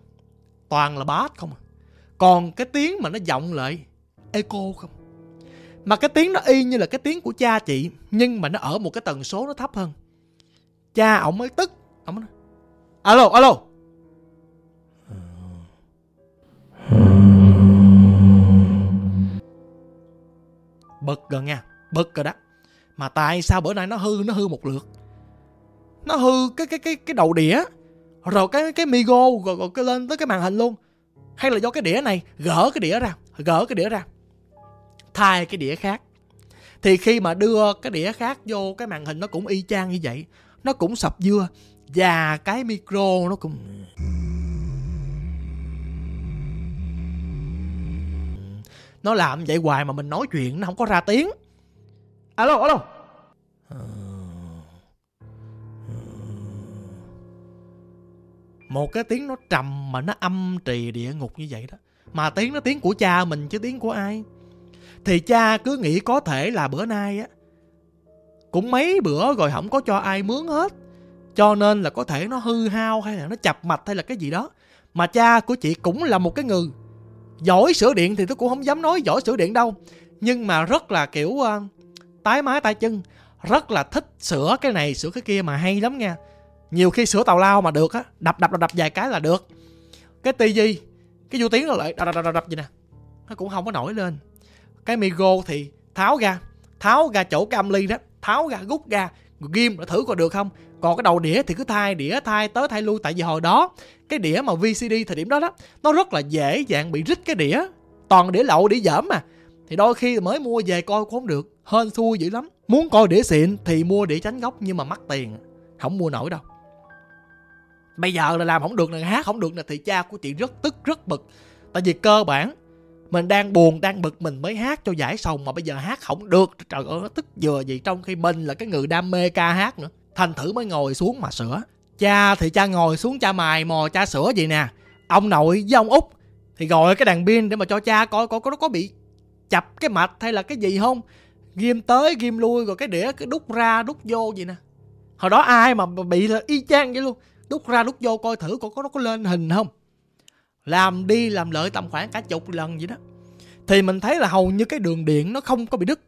toàn là bass không à. Còn cái tiếng mà nó vọng lại echo không mà cái tiếng nó y như là cái tiếng của cha chị nhưng mà nó ở một cái tần số nó thấp hơn. Cha ổng mới tức ổng nói alo alo. Bực rồi nha bực rồi đó. Mà tại sao bữa nay nó hư nó hư một lượt? Nó hư cái cái cái cái đầu đĩa rồi cái cái migo rồi, rồi cái lên tới cái màn hình luôn. Hay là do cái đĩa này gỡ cái đĩa ra gỡ cái đĩa ra? Thay cái đĩa khác. Thì khi mà đưa cái đĩa khác vô, cái màn hình nó cũng y chang như vậy. Nó cũng sập dưa và cái micro nó cũng nó làm vậy hoài mà mình nói chuyện nó không có ra tiếng. Alo alo. Một cái tiếng nó trầm mà nó âm trì địa ngục như vậy đó. Mà tiếng nó tiếng của cha mình chứ tiếng của ai? Thì cha cứ nghĩ có thể là bữa nay á. Cũng mấy bữa rồi không có cho ai mướn hết. Cho nên là có thể nó hư hao hay là nó chập mạch hay là cái gì đó. Mà cha của chị cũng là một cái người giỏi sửa điện thì tôi cũng không dám nói giỏi sửa điện đâu. Nhưng mà rất là kiểu uh, tái mái tay chân rất là thích sửa cái này sửa cái kia mà hay lắm nha. Nhiều khi sửa tàu lao mà được á đập đập đập đập vài cái là được. Cái tivi cái vô tiếng nó lại đập đập đập đập vậy nè. Nó cũng không có nổi lên cái Migo thì tháo ra tháo ra chỗ cái âm ly đó, tháo ra, rút ra, ghim để thử coi được không? Còn cái đầu đĩa thì cứ thay đĩa, thay tới thay lui, tại vì hồi đó cái đĩa mà VCD thời điểm đó đó, nó rất là dễ dàng bị rít cái đĩa. Toàn đĩa lậu, đĩa dởm mà. Thì đôi khi mới mua về coi cũng không được, hên xui dữ lắm. Muốn coi đĩa xịn thì mua đĩa tránh góc nhưng mà mắc tiền, không mua nổi đâu. Bây giờ là làm không được là hát không được là thì cha của chị rất tức, rất bực. Tại vì cơ bản mình đang buồn, đang bực mình mới hát cho giải sầu mà bây giờ hát không được. Trời ơi, nó tức vừa gì trong khi mình là cái người đam mê ca hát nữa. Thành thử mới ngồi xuống mà sửa. Cha thì cha ngồi xuống cha mài mò, cha sửa gì nè. Ông nội với ông út thì gọi cái đàn pin để mà cho cha coi coi có, nó có bị chập cái mạch hay là cái gì không. Ghim tới, ghim lui rồi cái đĩa cứ đút ra, đút vô gì nè. Hồi đó ai mà bị là y chang vậy luôn. Đút ra, đút vô coi thử coi có, nó có lên hình không làm đi làm lợi tầm khoảng cả chục lần vậy đó. Thì mình thấy là hầu như cái đường điện nó không có bị đứt.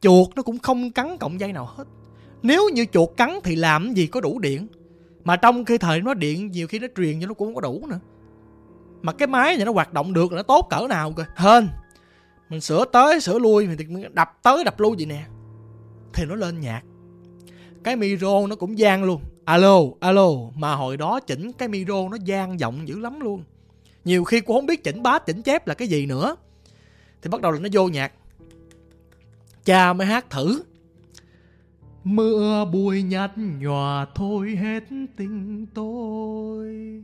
Chuột nó cũng không cắn cọng dây nào hết. Nếu như chuột cắn thì làm gì có đủ điện. Mà trong khi thời nó điện, nhiều khi nó truyền cho nó cũng không có đủ nữa. Mà cái máy này nó hoạt động được là nó tốt cỡ nào cơ hên. Mình sửa tới, sửa lui thì mình đập tới, đập lui vậy nè. Thì nó lên nhạc. Cái micro nó cũng gian luôn. Alo alo. Mà hồi đó chỉnh cái micro nó gian giọng dữ lắm luôn nhiều khi cũng không biết chỉnh bát chỉnh chép là cái gì nữa. Thì bắt đầu là nó vô nhạc. Cha mới hát thử. Mưa bụi nhạt nhòa thôi hết tình tôi.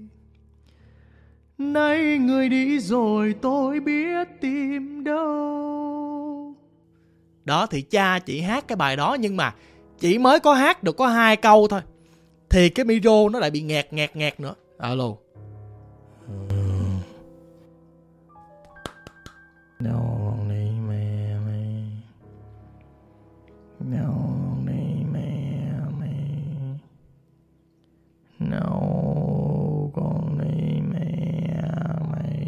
Nay người đi rồi tôi biết tìm đâu. Đó thì cha chỉ hát cái bài đó nhưng mà chỉ mới có hát được có hai câu thôi. Thì cái micro nó lại bị nghẹt nghẹt nghẹt nữa. Alo No, ni mẹ mày No, ni mẹ mày No, con ni mẹ mày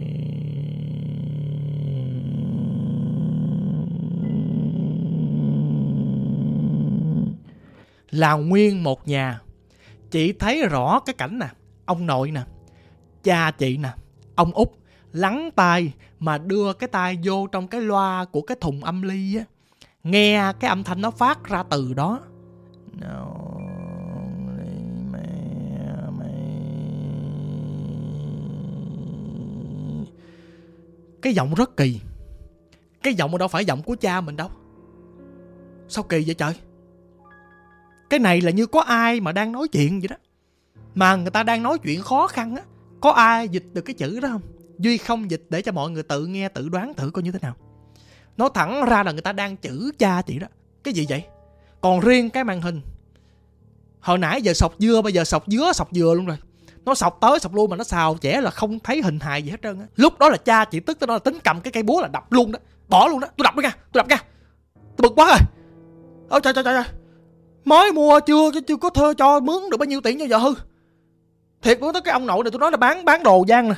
Là nguyên một nhà. Chị thấy rõ cái cảnh nè. Ông nội nè. Cha chị nè. Ông út lắng tai mà đưa cái tai vô trong cái loa của cái thùng âm ly á nghe cái âm thanh nó phát ra từ đó. No, cái giọng rất kỳ. Cái giọng mà đâu phải giọng của cha mình đâu. Sao kỳ vậy trời? Cái này là như có ai mà đang nói chuyện vậy đó. Mà người ta đang nói chuyện khó khăn á có ai dịch được cái chữ đó không? Duy không dịch để cho mọi người tự nghe, tự đoán thử coi như thế nào. Nó thẳng ra là người ta đang chữ cha chị đó. Cái gì vậy? Còn riêng cái màn hình. Hồi nãy giờ sọc dưa, bây giờ sọc dứa, sọc dừa luôn rồi. Nó sọc tới sọc lui mà nó xào trẻ là không thấy hình hài gì hết trơn á. Lúc đó là cha chị tức tới đó là tính cầm cái cây búa là đập luôn đó. Bỏ luôn đó. Tôi đập đó nha tôi đập nha Tôi bực quá rồi. Ôi trời trời trời Mới mua chưa chưa có thơ cho, mướn được bao nhiêu tiền cho vợ hư. Thiệt luôn tới cái ông nội này tôi nói là bán bán đồ gian nè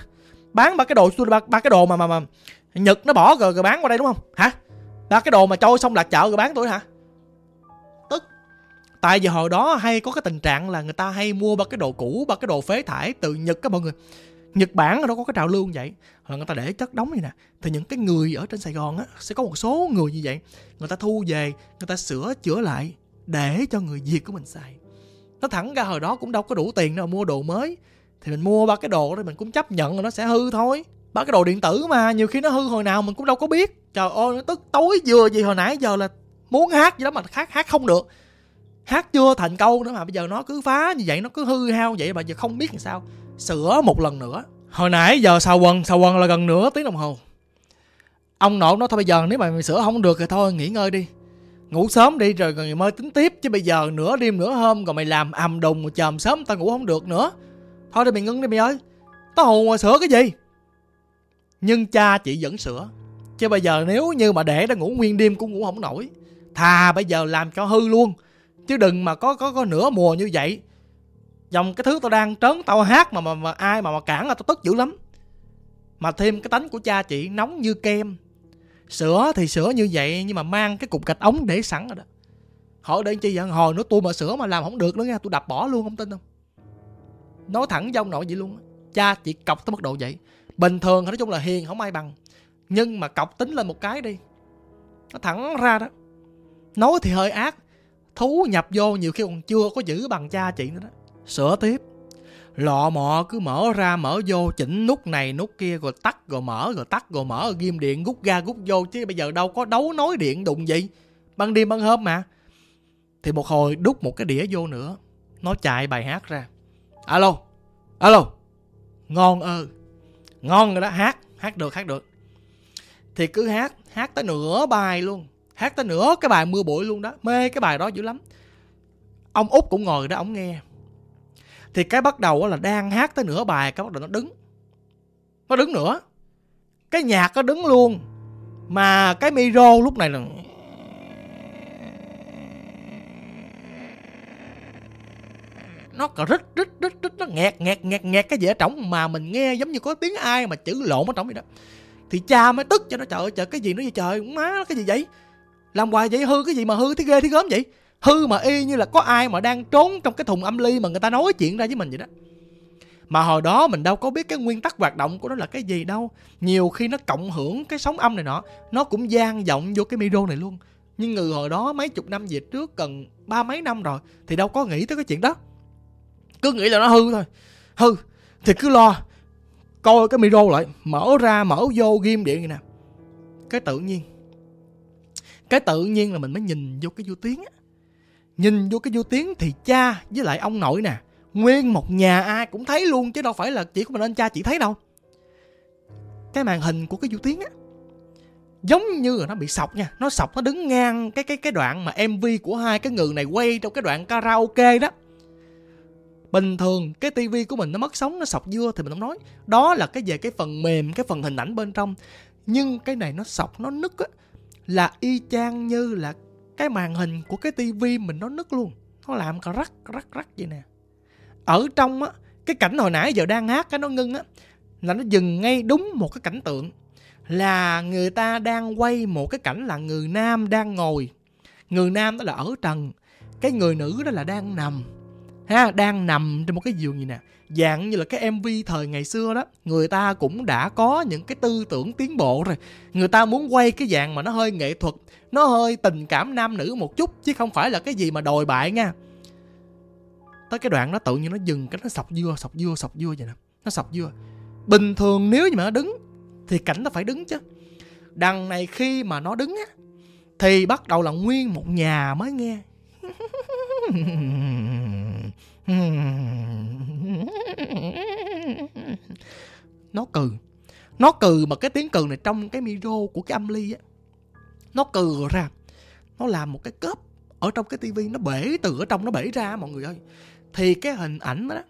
bán ba cái đồ ba, ba cái đồ mà mà mà nhật nó bỏ rồi rồi bán qua đây đúng không? Hả? Ba cái đồ mà trôi xong lạc chợ rồi bán tôi hả? Tức tại vì hồi đó hay có cái tình trạng là người ta hay mua ba cái đồ cũ ba cái đồ phế thải từ nhật các mọi người. Nhật Bản nó có cái trào lưu như vậy. Là người ta để chất đóng như nè. Thì những cái người ở trên Sài Gòn á sẽ có một số người như vậy. Người ta thu về người ta sửa chữa lại để cho người Việt của mình xài. Nó thẳng ra hồi đó cũng đâu có đủ tiền đâu mua đồ mới thì mình mua ba cái đồ đó mình cũng chấp nhận là nó sẽ hư thôi. Ba cái đồ điện tử mà, nhiều khi nó hư hồi nào mình cũng đâu có biết. Trời ơi, nó tức tối vừa gì hồi nãy giờ là muốn hát gì đó mà hát hát không được. Hát chưa thành câu nữa mà bây giờ nó cứ phá như vậy, nó cứ hư hao vậy mà giờ không biết làm sao. Sửa một lần nữa. Hồi nãy giờ xào quần xào quần là gần nửa tiếng đồng hồ. Ông nội nó thôi bây giờ nếu mà mày sửa không được thì thôi, nghỉ ngơi đi. Ngủ sớm đi rồi ngày mai tính tiếp, chứ bây giờ nửa đêm nửa hôm rồi mày làm ầm đùng chồm sớm tao ngủ không được nữa. Thôi đi mày ngưng đi mày ơi. Tao hù mà sửa cái gì? Nhưng cha chị vẫn sửa. Chứ bây giờ nếu như mà để nó ngủ nguyên đêm cũng ngủ không nổi Thà bây giờ làm cho hư luôn. Chứ đừng mà có có có nửa mùa như vậy. Dòng cái thứ tao đang trớn tao hát mà mà, mà ai mà mà cản là tao tức dữ lắm. Mà thêm cái tánh của cha chị nóng như kem. Sửa thì sửa như vậy Nhưng mà mang cái cục gạch ống để sẵn rồi đó. Hỏi để chi vậy? Hồi nữa tôi mà sửa mà làm không được nữa nha Tôi đập bỏ luôn không tin không? Nói thẳng với ông nội vậy luôn cha chỉ cọc tới mức độ vậy. Bình thường nói chung là hiền, không ai bằng. Nhưng mà cọc tính lên một cái đi. Nó thẳng ra đó. Nói thì hơi ác. Thú nhập vô nhiều khi còn chưa có giữ bằng cha chị nữa đó. Sửa tiếp. Lọ mọ cứ mở ra, mở vô, chỉnh nút này nút kia, rồi tắt, rồi mở, rồi tắt, rồi mở. Rồi ghim điện, rút ra, rút vô. Chứ bây giờ đâu có đấu nối điện đụng gì ban đêm ban hôm mà. Thì một hồi đút một cái đĩa vô nữa. Nó chạy bài hát ra alo alo. Ngon ơ. Ngon rồi đó, hát hát được hát được. Thì cứ hát hát tới nửa bài luôn. Hát tới nửa cái bài mưa bụi luôn đó. Mê cái bài đó dữ lắm. Ông út cũng ngồi đó, ông nghe. Thì cái bắt đầu là đang hát tới nửa bài, cái bắt đầu nó đứng. Nó đứng nữa. Cái nhạc nó đứng luôn. Mà cái micro lúc này là nó cà rít rít rít rít, nó nghẹt nghẹt nghẹt nghẹt cái gì ở mà mình nghe giống như có tiếng ai mà chữ lộn ở trong vậy đó. Thì cha mới tức cho nó, trời ơi, trời, cái gì nó vậy trời? Má, cái gì vậy? Làm hoài vậy? Hư cái gì mà hư? Thế ghê thế gớm vậy? Hư mà y như là có ai mà đang trốn trong cái thùng âm ly mà người ta nói chuyện ra với mình vậy đó. Mà hồi đó mình đâu có biết cái nguyên tắc hoạt động của nó là cái gì đâu. Nhiều khi nó cộng hưởng cái sóng âm này nọ, nó cũng gian vọng vô cái micro này luôn. Nhưng người hồi đó mấy chục năm về trước cần ba mấy năm rồi, thì đâu có nghĩ tới cái chuyện đó cứ nghĩ là nó hư thôi. Hư. Thì cứ lo. Coi cái micro lại. Mở ra, mở vô ghim điện vậy nè. Cái tự nhiên. Cái tự nhiên là mình mới nhìn vô cái vô tiếng á. Nhìn vô cái vô tiếng thì cha với lại ông nội nè, nguyên một nhà ai cũng thấy luôn, chứ đâu phải là chỉ của mình anh cha chỉ thấy đâu. Cái màn hình của cái vô tiếng á, giống như là nó bị sọc nha. Nó sọc, nó đứng ngang cái cái cái đoạn mà mv của hai cái người này quay trong cái đoạn karaoke đó bình thường, cái tivi của mình nó mất sóng, nó sọc dưa thì mình không nói. Đó là cái về cái phần mềm, cái phần hình ảnh bên trong. Nhưng cái này nó sọc, nó nứt á. Là y chang như là cái màn hình của cái tivi mình nó nứt luôn. Nó làm cả rắc rắc rắc vậy nè. Ở trong á, cái cảnh hồi nãy giờ đang hát cái nó ngưng á. Là nó dừng ngay đúng một cái cảnh tượng. Là người ta đang quay một cái cảnh là người nam đang ngồi. Người nam đó là ở trần. Cái người nữ đó là đang nằm ha, đang nằm trên một cái giường gì nè. Dạng như là cái mv thời ngày xưa đó, người ta cũng đã có những cái tư tưởng tiến bộ rồi. Người ta muốn quay cái dạng mà nó hơi nghệ thuật, nó hơi tình cảm nam nữ một chút, chứ không phải là cái gì mà đồi bại nha. Tới cái đoạn đó tự nhiên nó dừng cái, nó sọc dưa sọc dưa sọc dưa vậy nè. Nó sọc dưa. Bình thường nếu như mà nó đứng, thì cảnh nó phải đứng chứ. Đằng này khi mà nó đứng á, thì bắt đầu là nguyên một nhà mới nghe. nó cừ. Nó cừ mà cái tiếng cừ này trong cái micro của cái âm ly á, nó cừ ra. Nó làm một cái cớp ở trong cái tivi, nó bể từ ở trong, nó bể ra mọi người ơi. Thì cái hình ảnh đó,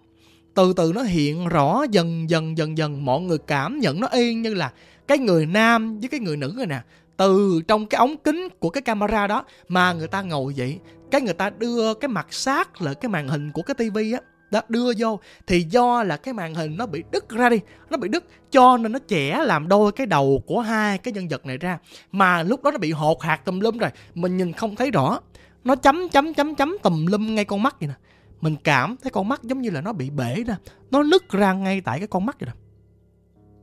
từ từ nó hiện rõ dần dần dần dần. Mọi người cảm nhận nó y như là cái người nam với cái người nữ rồi nè. Từ trong cái ống kính của cái camera đó mà người ta ngồi vậy cái người ta đưa cái mặt sát lại cái màn hình của cái tivi á đó đưa vô, thì do là cái màn hình nó bị đứt ra đi, nó bị đứt, cho nên nó chẻ làm đôi cái đầu của hai cái nhân vật này ra. Mà lúc đó nó bị hột hạt tùm lum rồi, mình nhìn không thấy rõ. Nó chấm chấm chấm chấm tùm lum ngay con mắt vậy nè. Mình cảm thấy con mắt giống như là nó bị bể ra. Nó nứt ra ngay tại cái con mắt vậy nè.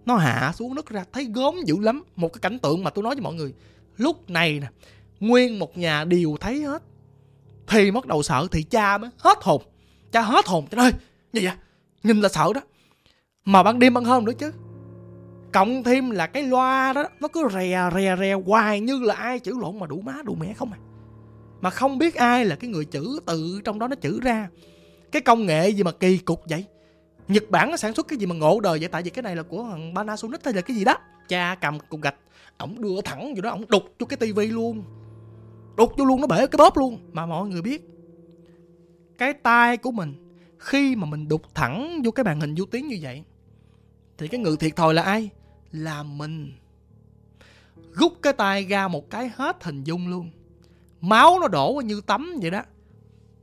Nó hạ xuống, nứt ra, thấy gớm dữ lắm. Một cái cảnh tượng mà tôi nói với mọi người. Lúc này nè, nguyên một nhà đều thấy hết thì bắt đầu sợ thì cha mới hết hồn. Cha hết hồn trời ơi gì vậy? Nhìn là sợ đó. Mà ban đêm ban hôm nữa chứ. Cộng thêm là cái loa đó, nó cứ rè rè rè hoài như là ai chữ lộn mà đủ má, đủ mẹ không à. Mà không biết ai là cái người chữ tự trong đó nó chữ ra. Cái công nghệ gì mà kỳ cục vậy? Nhật Bản nó sản xuất cái gì mà ngộ đời vậy? Tại vì cái này là của thằng Panasonic hay là cái gì đó. Cha cầm cục gạch, ổng đưa thẳng vô đó, ổng đục cho cái tivi luôn đục vô luôn, nó bể cái bóp luôn. Mà mọi người biết, cái tai của mình, khi mà mình đục thẳng vô cái màn hình vô tiếng như vậy, thì cái người thiệt thòi là ai? Là mình. Rút cái tay ra một cái hết hình dung luôn. Máu nó đổ như tắm vậy đó.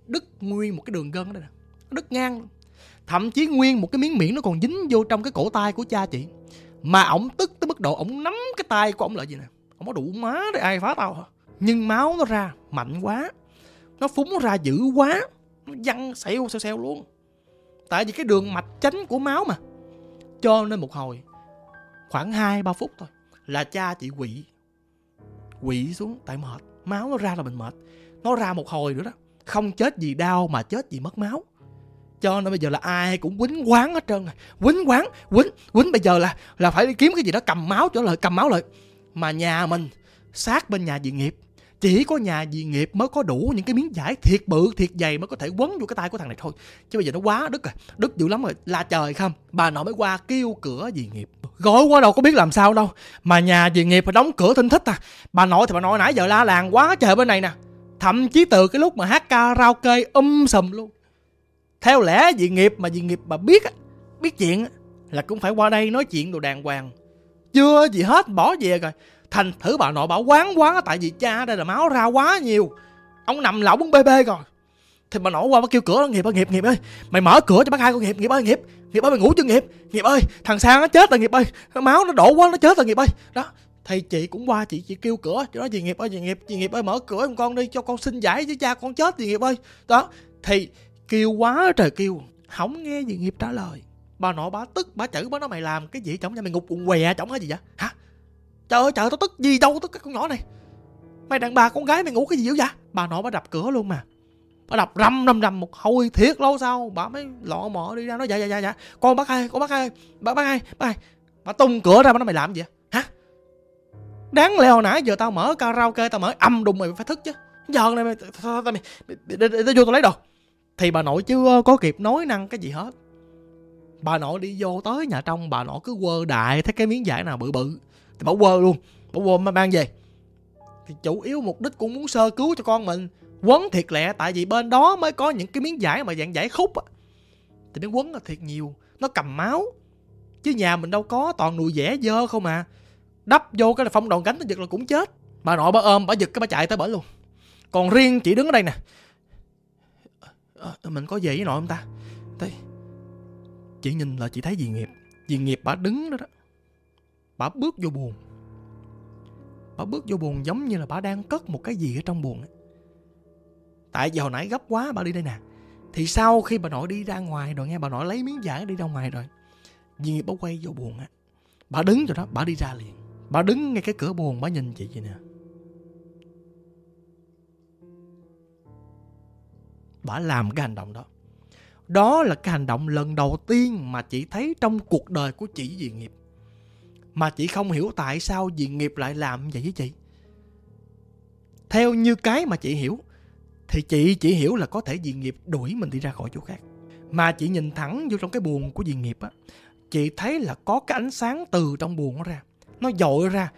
Đứt nguyên một cái đường gân đó nè. Đứt ngang luôn. Thậm chí nguyên một cái miếng miệng nó còn dính vô trong cái cổ tay của cha chị. Mà ổng tức tới mức độ ổng nắm cái tay của ổng lại gì nè. Ổng có đủ má để ai phá tao hả? Nhưng máu nó ra mạnh quá. Nó phúng ra dữ quá. Nó văng xèo xèo xẹo luôn. Tại vì cái đường mạch chánh của máu mà. Cho nên một hồi, khoảng hai, ba phút thôi, là cha chị quỵ. Quỵ xuống tại mệt. Máu nó ra là mình mệt. Nó ra một hồi nữa đó, không chết vì đau mà chết vì mất máu. Cho nên bây giờ là ai cũng quýnh quán hết trơn này quýnh quán, quýnh quýnh. Bây giờ là là phải đi kiếm cái gì đó cầm máu trở lại cầm máu lại. Mà nhà mình, sát bên nhà dị nghiệp chỉ có nhà dị nghiệp mới có đủ những cái miếng giải thiệt bự, thiệt dày mới có thể quấn vô cái tay của thằng này thôi. Chứ bây giờ nó quá đứt rồi. Đứt dữ lắm rồi. Là trời không. Bà nội mới qua kêu cửa dị nghiệp. Gói quá đâu có biết làm sao đâu. Mà nhà dị nghiệp phải đóng cửa thinh thích à. Bà nội thì bà nội nãy giờ la làng quá trời bên này nè. Thậm chí từ cái lúc mà hát karaoke um sùm luôn. Theo lẽ dị nghiệp mà dị nghiệp mà biết biết chuyện là cũng phải qua đây nói chuyện đồ đàng hoàng. Chưa gì hết, bỏ về rồi thành thử bà nội bảo quán quá tại vì cha đây là máu ra quá nhiều. Ông nằm lỏng bê bê rồi. Thì bà nội qua bà kêu cửa nghiệp ơi, nghiệp nghiệp ơi, mày mở cửa cho bác hai con nghiệp nghiệp ơi, nghiệp. Nghiệp ơi, mày ngủ chưa, nghiệp? Nghiệp ơi, thằng sang nó chết rồi, nghiệp ơi. Máu nó đổ quá, nó chết rồi, nghiệp ơi. Đó, thì chị cũng qua, chị chị kêu cửa cho nó gì nghiệp ơi gì nghiệp gì nghiệp ơi, mở cửa em con đi, cho con xin giải với cha con chết gì nghiệp ơi. Đó, thì kêu quá trời kêu, không nghe gì nghiệp trả lời. Bà nội bà tức, bà chửi, bà nói, mày làm cái gì chổng nhà? Mày ngục quần què chổng cái gì vậy? Hả? Trời ơi, trời, tao tức gì đâu, tức cái con nhỏ này. Mày đàn bà con gái mày ngủ cái gì dữ vậy? Bà nội bà đập cửa luôn mà. Bà đập rầm rầm rầm một hồi thiệt lâu sau, bà mới lọ mọ đi ra, nói dạ dạ dạ dạ. Con bác hai, con bác hai, bác bác hai bác hai. Bà tung cửa ra, bà nói, mày làm gì hả? Đáng lẽ hồi nãy giờ tao mở karaoke, tao mở âm đùng mày phải thức chứ. Giờ này mày, tao mày Tao vô tao lấy đồ. Thì bà nội chưa có kịp nói năng cái gì hết. Bà nội đi vô tới nhà trong, bà nội cứ quơ đại thấy cái miếng vải nào bự bự thì bà quơ luôn bà quơ mang về. Thì chủ yếu mục đích cũng muốn sơ cứu cho con mình. Quấn thiệt lẹ tại vì bên đó mới có những cái miếng giải mà dạng giải khúc á. Thì nó quấn là thiệt nhiều nó cầm máu. Chứ nhà mình đâu có toàn nùi vẽ dơ không à. Đắp vô cái là phong đòn gánh nó giật là cũng chết. Bà nội bà ôm bà giật cái bà chạy tới bển luôn. Còn riêng chị đứng ở đây nè. À, mình có gì với nội không ta? Thấy... chị nhìn là chị thấy gì nghiệp. Gì nghiệp bà đứng đó đó bà bước vô buồn. Bà bước vô buồn giống như là bà đang cất một cái gì ở trong buồn ấy. tại vì hồi nãy gấp quá bà đi đây nè. Thì sau khi bà nội đi ra ngoài rồi nghe bà nội lấy miếng vải đi ra ngoài rồi dì nghiệp bà quay vô buồn á, bà đứng rồi đó, bà đi ra liền. Bà đứng ngay cái cửa buồn, bà nhìn chị vậy nè. Bà làm cái hành động đó. Đó là cái hành động lần đầu tiên mà chị thấy trong cuộc đời của chị dì nghiệp mà chị không hiểu tại sao dì nghiệp lại làm vậy với chị. Theo như cái mà chị hiểu, thì chị chỉ hiểu là có thể dì nghiệp đuổi mình đi ra khỏi chỗ khác. Mà chị nhìn thẳng vô trong cái buồn của dì nghiệp á, chị thấy là có cái ánh sáng từ trong buồn nó ra. Nó dội ra.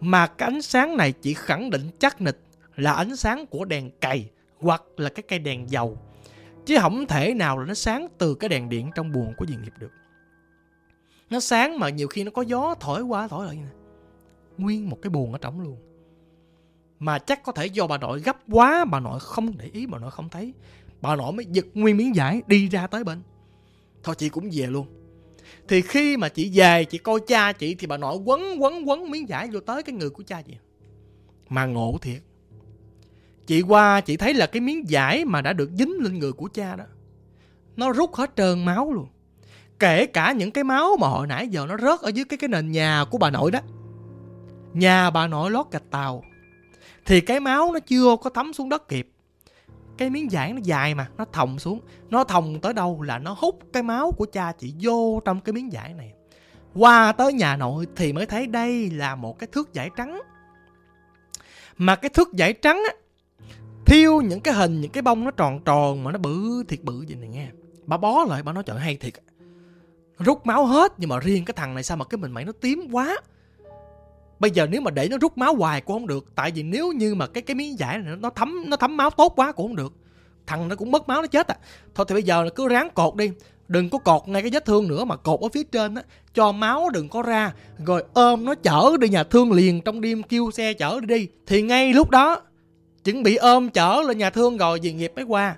Mà cái ánh sáng này chị khẳng định chắc nịch là ánh sáng của đèn cày hoặc là cái cây đèn dầu. Chứ không thể nào là nó sáng từ cái đèn điện trong buồn của dì nghiệp được nó sáng mà nhiều khi nó có gió, thổi qua, thổi lại nè nguyên một cái buồn ở trong luôn. Mà chắc có thể do bà nội gấp quá, bà nội không để ý, bà nội không thấy. Bà nội mới giật nguyên miếng vải, đi ra tới bên. Thôi chị cũng về luôn. Thì khi mà chị về, chị coi cha chị, thì bà nội quấn quấn quấn miếng vải vô tới cái người của cha chị. Mà ngộ thiệt. Chị qua, chị thấy là cái miếng vải mà đã được dính lên người của cha đó, Nó rút hết trơn máu luôn. Kể cả những cái máu mà hồi nãy giờ nó rớt ở dưới cái cái nền nhà của bà nội đó. Nhà bà nội lót gạch tàu. Thì cái máu nó chưa có thấm xuống đất kịp. Cái miếng vải nó dài mà, Nó thòng xuống. Nó thòng tới đâu là nó hút cái máu của cha chị vô trong cái miếng vải này. Qua tới nhà nội thì mới thấy đây là một cái thước vải trắng. Mà cái thước vải trắng á, thiêu những cái hình, những cái bông nó tròn tròn mà nó bự thiệt bự vậy này nghe. Bà bó lại, bà nói, trời hay thiệt rút máu hết. Nhưng mà riêng cái thằng này sao mà cái mình mày nó tím quá? Bây giờ nếu mà để nó rút máu hoài cũng không được. Tại vì nếu như mà cái cái miếng giải này nó thấm nó thấm máu tốt quá cũng không được. Thằng nó cũng mất máu nó chết à. Thôi thì bây giờ là cứ ráng cột đi. Đừng có cột ngay cái vết thương nữa mà cột ở phía trên á. Cho máu đừng có ra. Rồi ôm nó chở đi nhà thương liền trong đêm kêu xe chở đi đi. Thì ngay lúc đó, chuẩn bị ôm chở lên nhà thương rồi dì nghiệp mới qua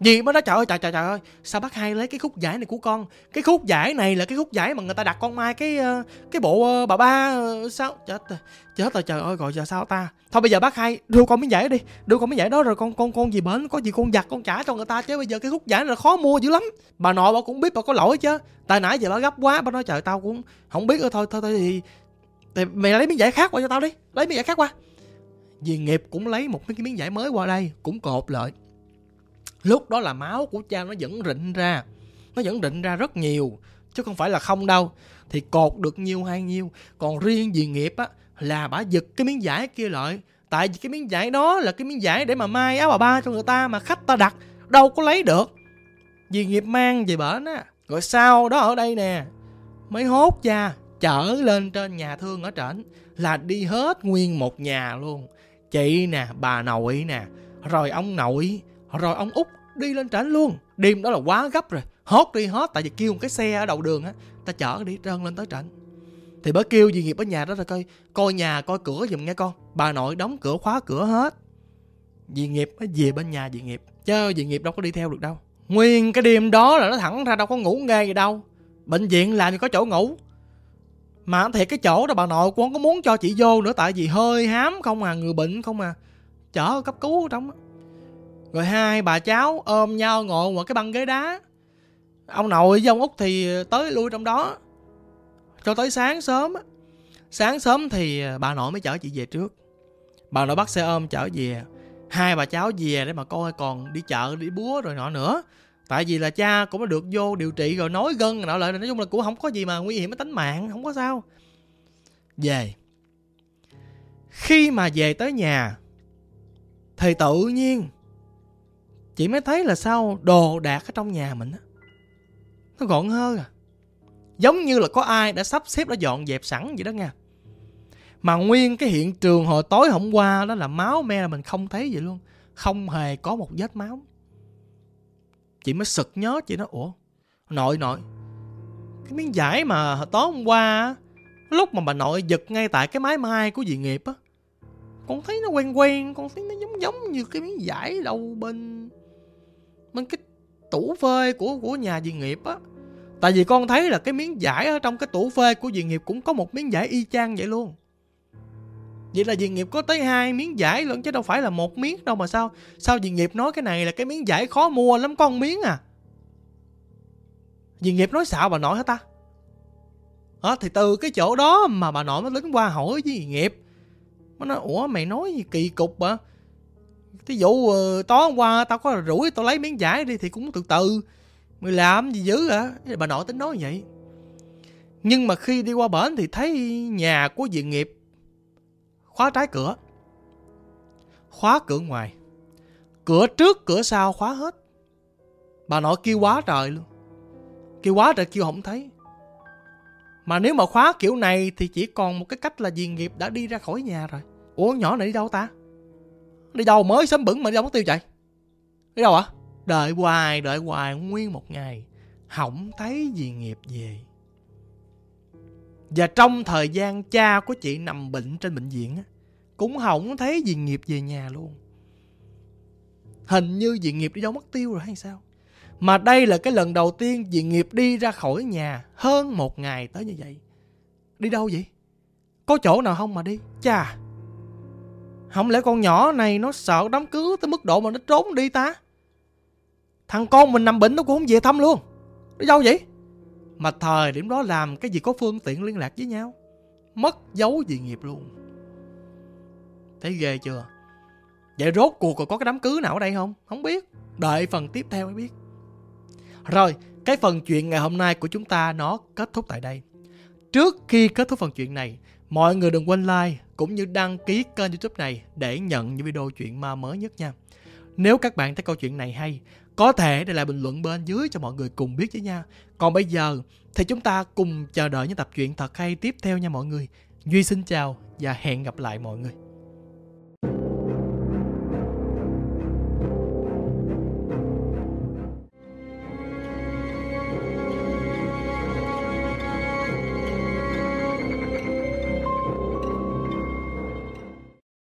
gì mới nói trời ơi trời trời trời ơi sao bác hai lấy cái khúc giải này của con? Cái khúc giải này là cái khúc giải mà người ta đặt con mai cái ờ, cái bộ ờ, bà ba ờ, sao? Chết rồi chết rồi trời ơi gọi giờ sao ta? Thôi bây giờ bác hai đưa con miếng giải đi đưa con miếng giải đó rồi con con con gì bến có gì con giặt con trả cho người ta chứ. Bây giờ cái khúc giải này là khó mua dữ lắm. Bà nội bà cũng biết bà có lỗi chứ. Tại nãy giờ bà gấp quá bà nói trời tao cũng không biết thôi thôi thôi thì, thì mày lấy miếng giải khác qua cho tao đi lấy miếng giải khác qua. Vì nghiệp cũng lấy một cái miếng giải mới qua đây Cũng cột lại. Lúc đó là máu của cha nó vẫn rịn ra, Nó vẫn rịn ra rất nhiều, Chứ không phải là không đâu. Thì cột được nhiêu hay nhiêu Còn riêng vì nghiệp á, Là bà giật cái miếng vải kia lại. Tại vì cái miếng vải đó là cái miếng vải để mà mai áo bà ba cho người ta Mà khách ta đặt, Đâu có lấy được. Vì nghiệp mang về bển á, Rồi sau đó ở đây nè, Mới hốt cha, chở lên trên nhà thương ở trển, là đi hết nguyên một nhà luôn. Chị nè, bà nội nè, rồi ông nội rồi ông út đi lên trển luôn. Đêm đó là quá gấp rồi. Hốt đi hết tại vì kêu một cái xe ở đầu đường á, ta chở đi trơn lên tới trển. Thì bớ kêu gì nghiệp ở nhà đó rồi coi coi nhà, coi cửa giùm nghe con. Bà nội đóng cửa khóa cửa hết. Dì nghiệp nó về bên nhà dì nghiệp. Chứ dì nghiệp đâu có đi theo được đâu. Nguyên cái đêm đó là nó thẳng ra đâu có ngủ nghe gì đâu. Bệnh viện làm gì có chỗ ngủ. Mà thiệt cái chỗ đó bà nội cũng không có muốn cho chị vô nữa, Tại vì hơi hám không à Người bệnh không à. Chở cấp cứu ở trong rồi hai bà cháu ôm nhau ngồi ngoài cái băng ghế đá. Ông nội với ông Út thì tới lui trong đó. Cho tới sáng sớm Sáng sớm thì bà nội mới chở chị về trước. Bà nội bắt xe ôm chở về. Hai bà cháu về để mà coi còn đi chợ, đi búa rồi nọ nữa. Tại vì là cha cũng đã được vô điều trị rồi, nói gân nọ lại. Nói chung là cũng không có gì mà nguy hiểm đến tính mạng, Không có sao. Về. Khi mà về tới nhà, Thì tự nhiên Chị mới thấy là sao đồ đạc ở trong nhà mình Nó gọn hơn à. Giống như là có ai đã sắp xếp, đã dọn dẹp sẵn vậy đó nha. Mà nguyên cái hiện trường hồi tối hôm qua đó là máu me là mình không thấy vậy luôn. Không hề có một vết máu. Chị mới sực nhớ, chị nói, Ủa, nội nội, Cái miếng vải mà tối hôm qua Lúc mà bà nội giật ngay tại cái mái mai của dì nghiệp á, Con thấy nó quen quen, Con thấy nó giống giống như cái miếng vải đâu bên Bên cái tủ phơi của của nhà dì nghiệp á Tại vì con thấy là cái miếng giải ở trong cái tủ phê của dì nghiệp cũng có một miếng giải y chang vậy luôn. Vậy là dì nghiệp có tới hai miếng giải luôn chứ đâu phải là một miếng đâu mà sao? Sao dì nghiệp nói cái này là cái miếng giải khó mua lắm con miếng à? Dì nghiệp nói xạo bà nội hả ta? À, thì từ cái chỗ đó mà bà nội mới lính qua hỏi với dì nghiệp. Nó nói, ủa mày nói gì kỳ cục vậy? Thí dụ ờ, tối hôm qua tao có rủi tao lấy miếng giải đi thì cũng từ từ. Mày làm gì dữ hả? Bà nội tính nói vậy. Nhưng mà khi đi qua bển thì thấy nhà của diện nghiệp khóa trái cửa. Khóa cửa ngoài. Cửa trước, cửa sau khóa hết. Bà nội kêu quá trời luôn. Kêu quá trời kêu không thấy. Mà nếu mà khóa kiểu này thì chỉ còn một cái cách là dì nghiệp đã đi ra khỏi nhà rồi. Ủa nhỏ này đi đâu ta? Đi đâu mới sớm bẩn mà đi đâu mất tiêu chạy? Đi đâu ạ? À? Đợi hoài, đợi hoài nguyên một ngày. hỏng thấy gì nghiệp về. Và trong thời gian cha của chị nằm bệnh trên bệnh viện cũng hỏng thấy gì nghiệp về nhà luôn. Hình như dị nghiệp đi đâu mất tiêu rồi hay sao? Mà đây là cái lần đầu tiên dị nghiệp đi ra khỏi nhà hơn một ngày tới như vậy. Đi đâu vậy? Có chỗ nào không mà đi? Chà! Không lẽ con nhỏ này nó sợ đám cưới tới mức độ mà nó trốn đi ta? Thằng con mình nằm bệnh nó cũng không về thăm luôn. Nó đâu vậy? Mà thời điểm đó làm cái gì có phương tiện liên lạc với nhau. Mất dấu gì nghiệp luôn. Thấy ghê chưa? Vậy rốt cuộc còn có cái đám cưới nào ở đây không? Không biết. Đợi phần tiếp theo mới biết. Rồi, cái phần chuyện ngày hôm nay của chúng ta nó kết thúc tại đây. Trước khi kết thúc phần chuyện này Mọi người đừng quên like cũng như đăng ký kênh youtube này để nhận những video chuyện ma mới nhất nha. Nếu các bạn thấy câu chuyện này hay, có thể để lại bình luận bên dưới cho mọi người cùng biết với nha. Còn bây giờ thì chúng ta cùng chờ đợi những tập truyện thật hay tiếp theo nha mọi người. Duy xin chào và hẹn gặp lại mọi người.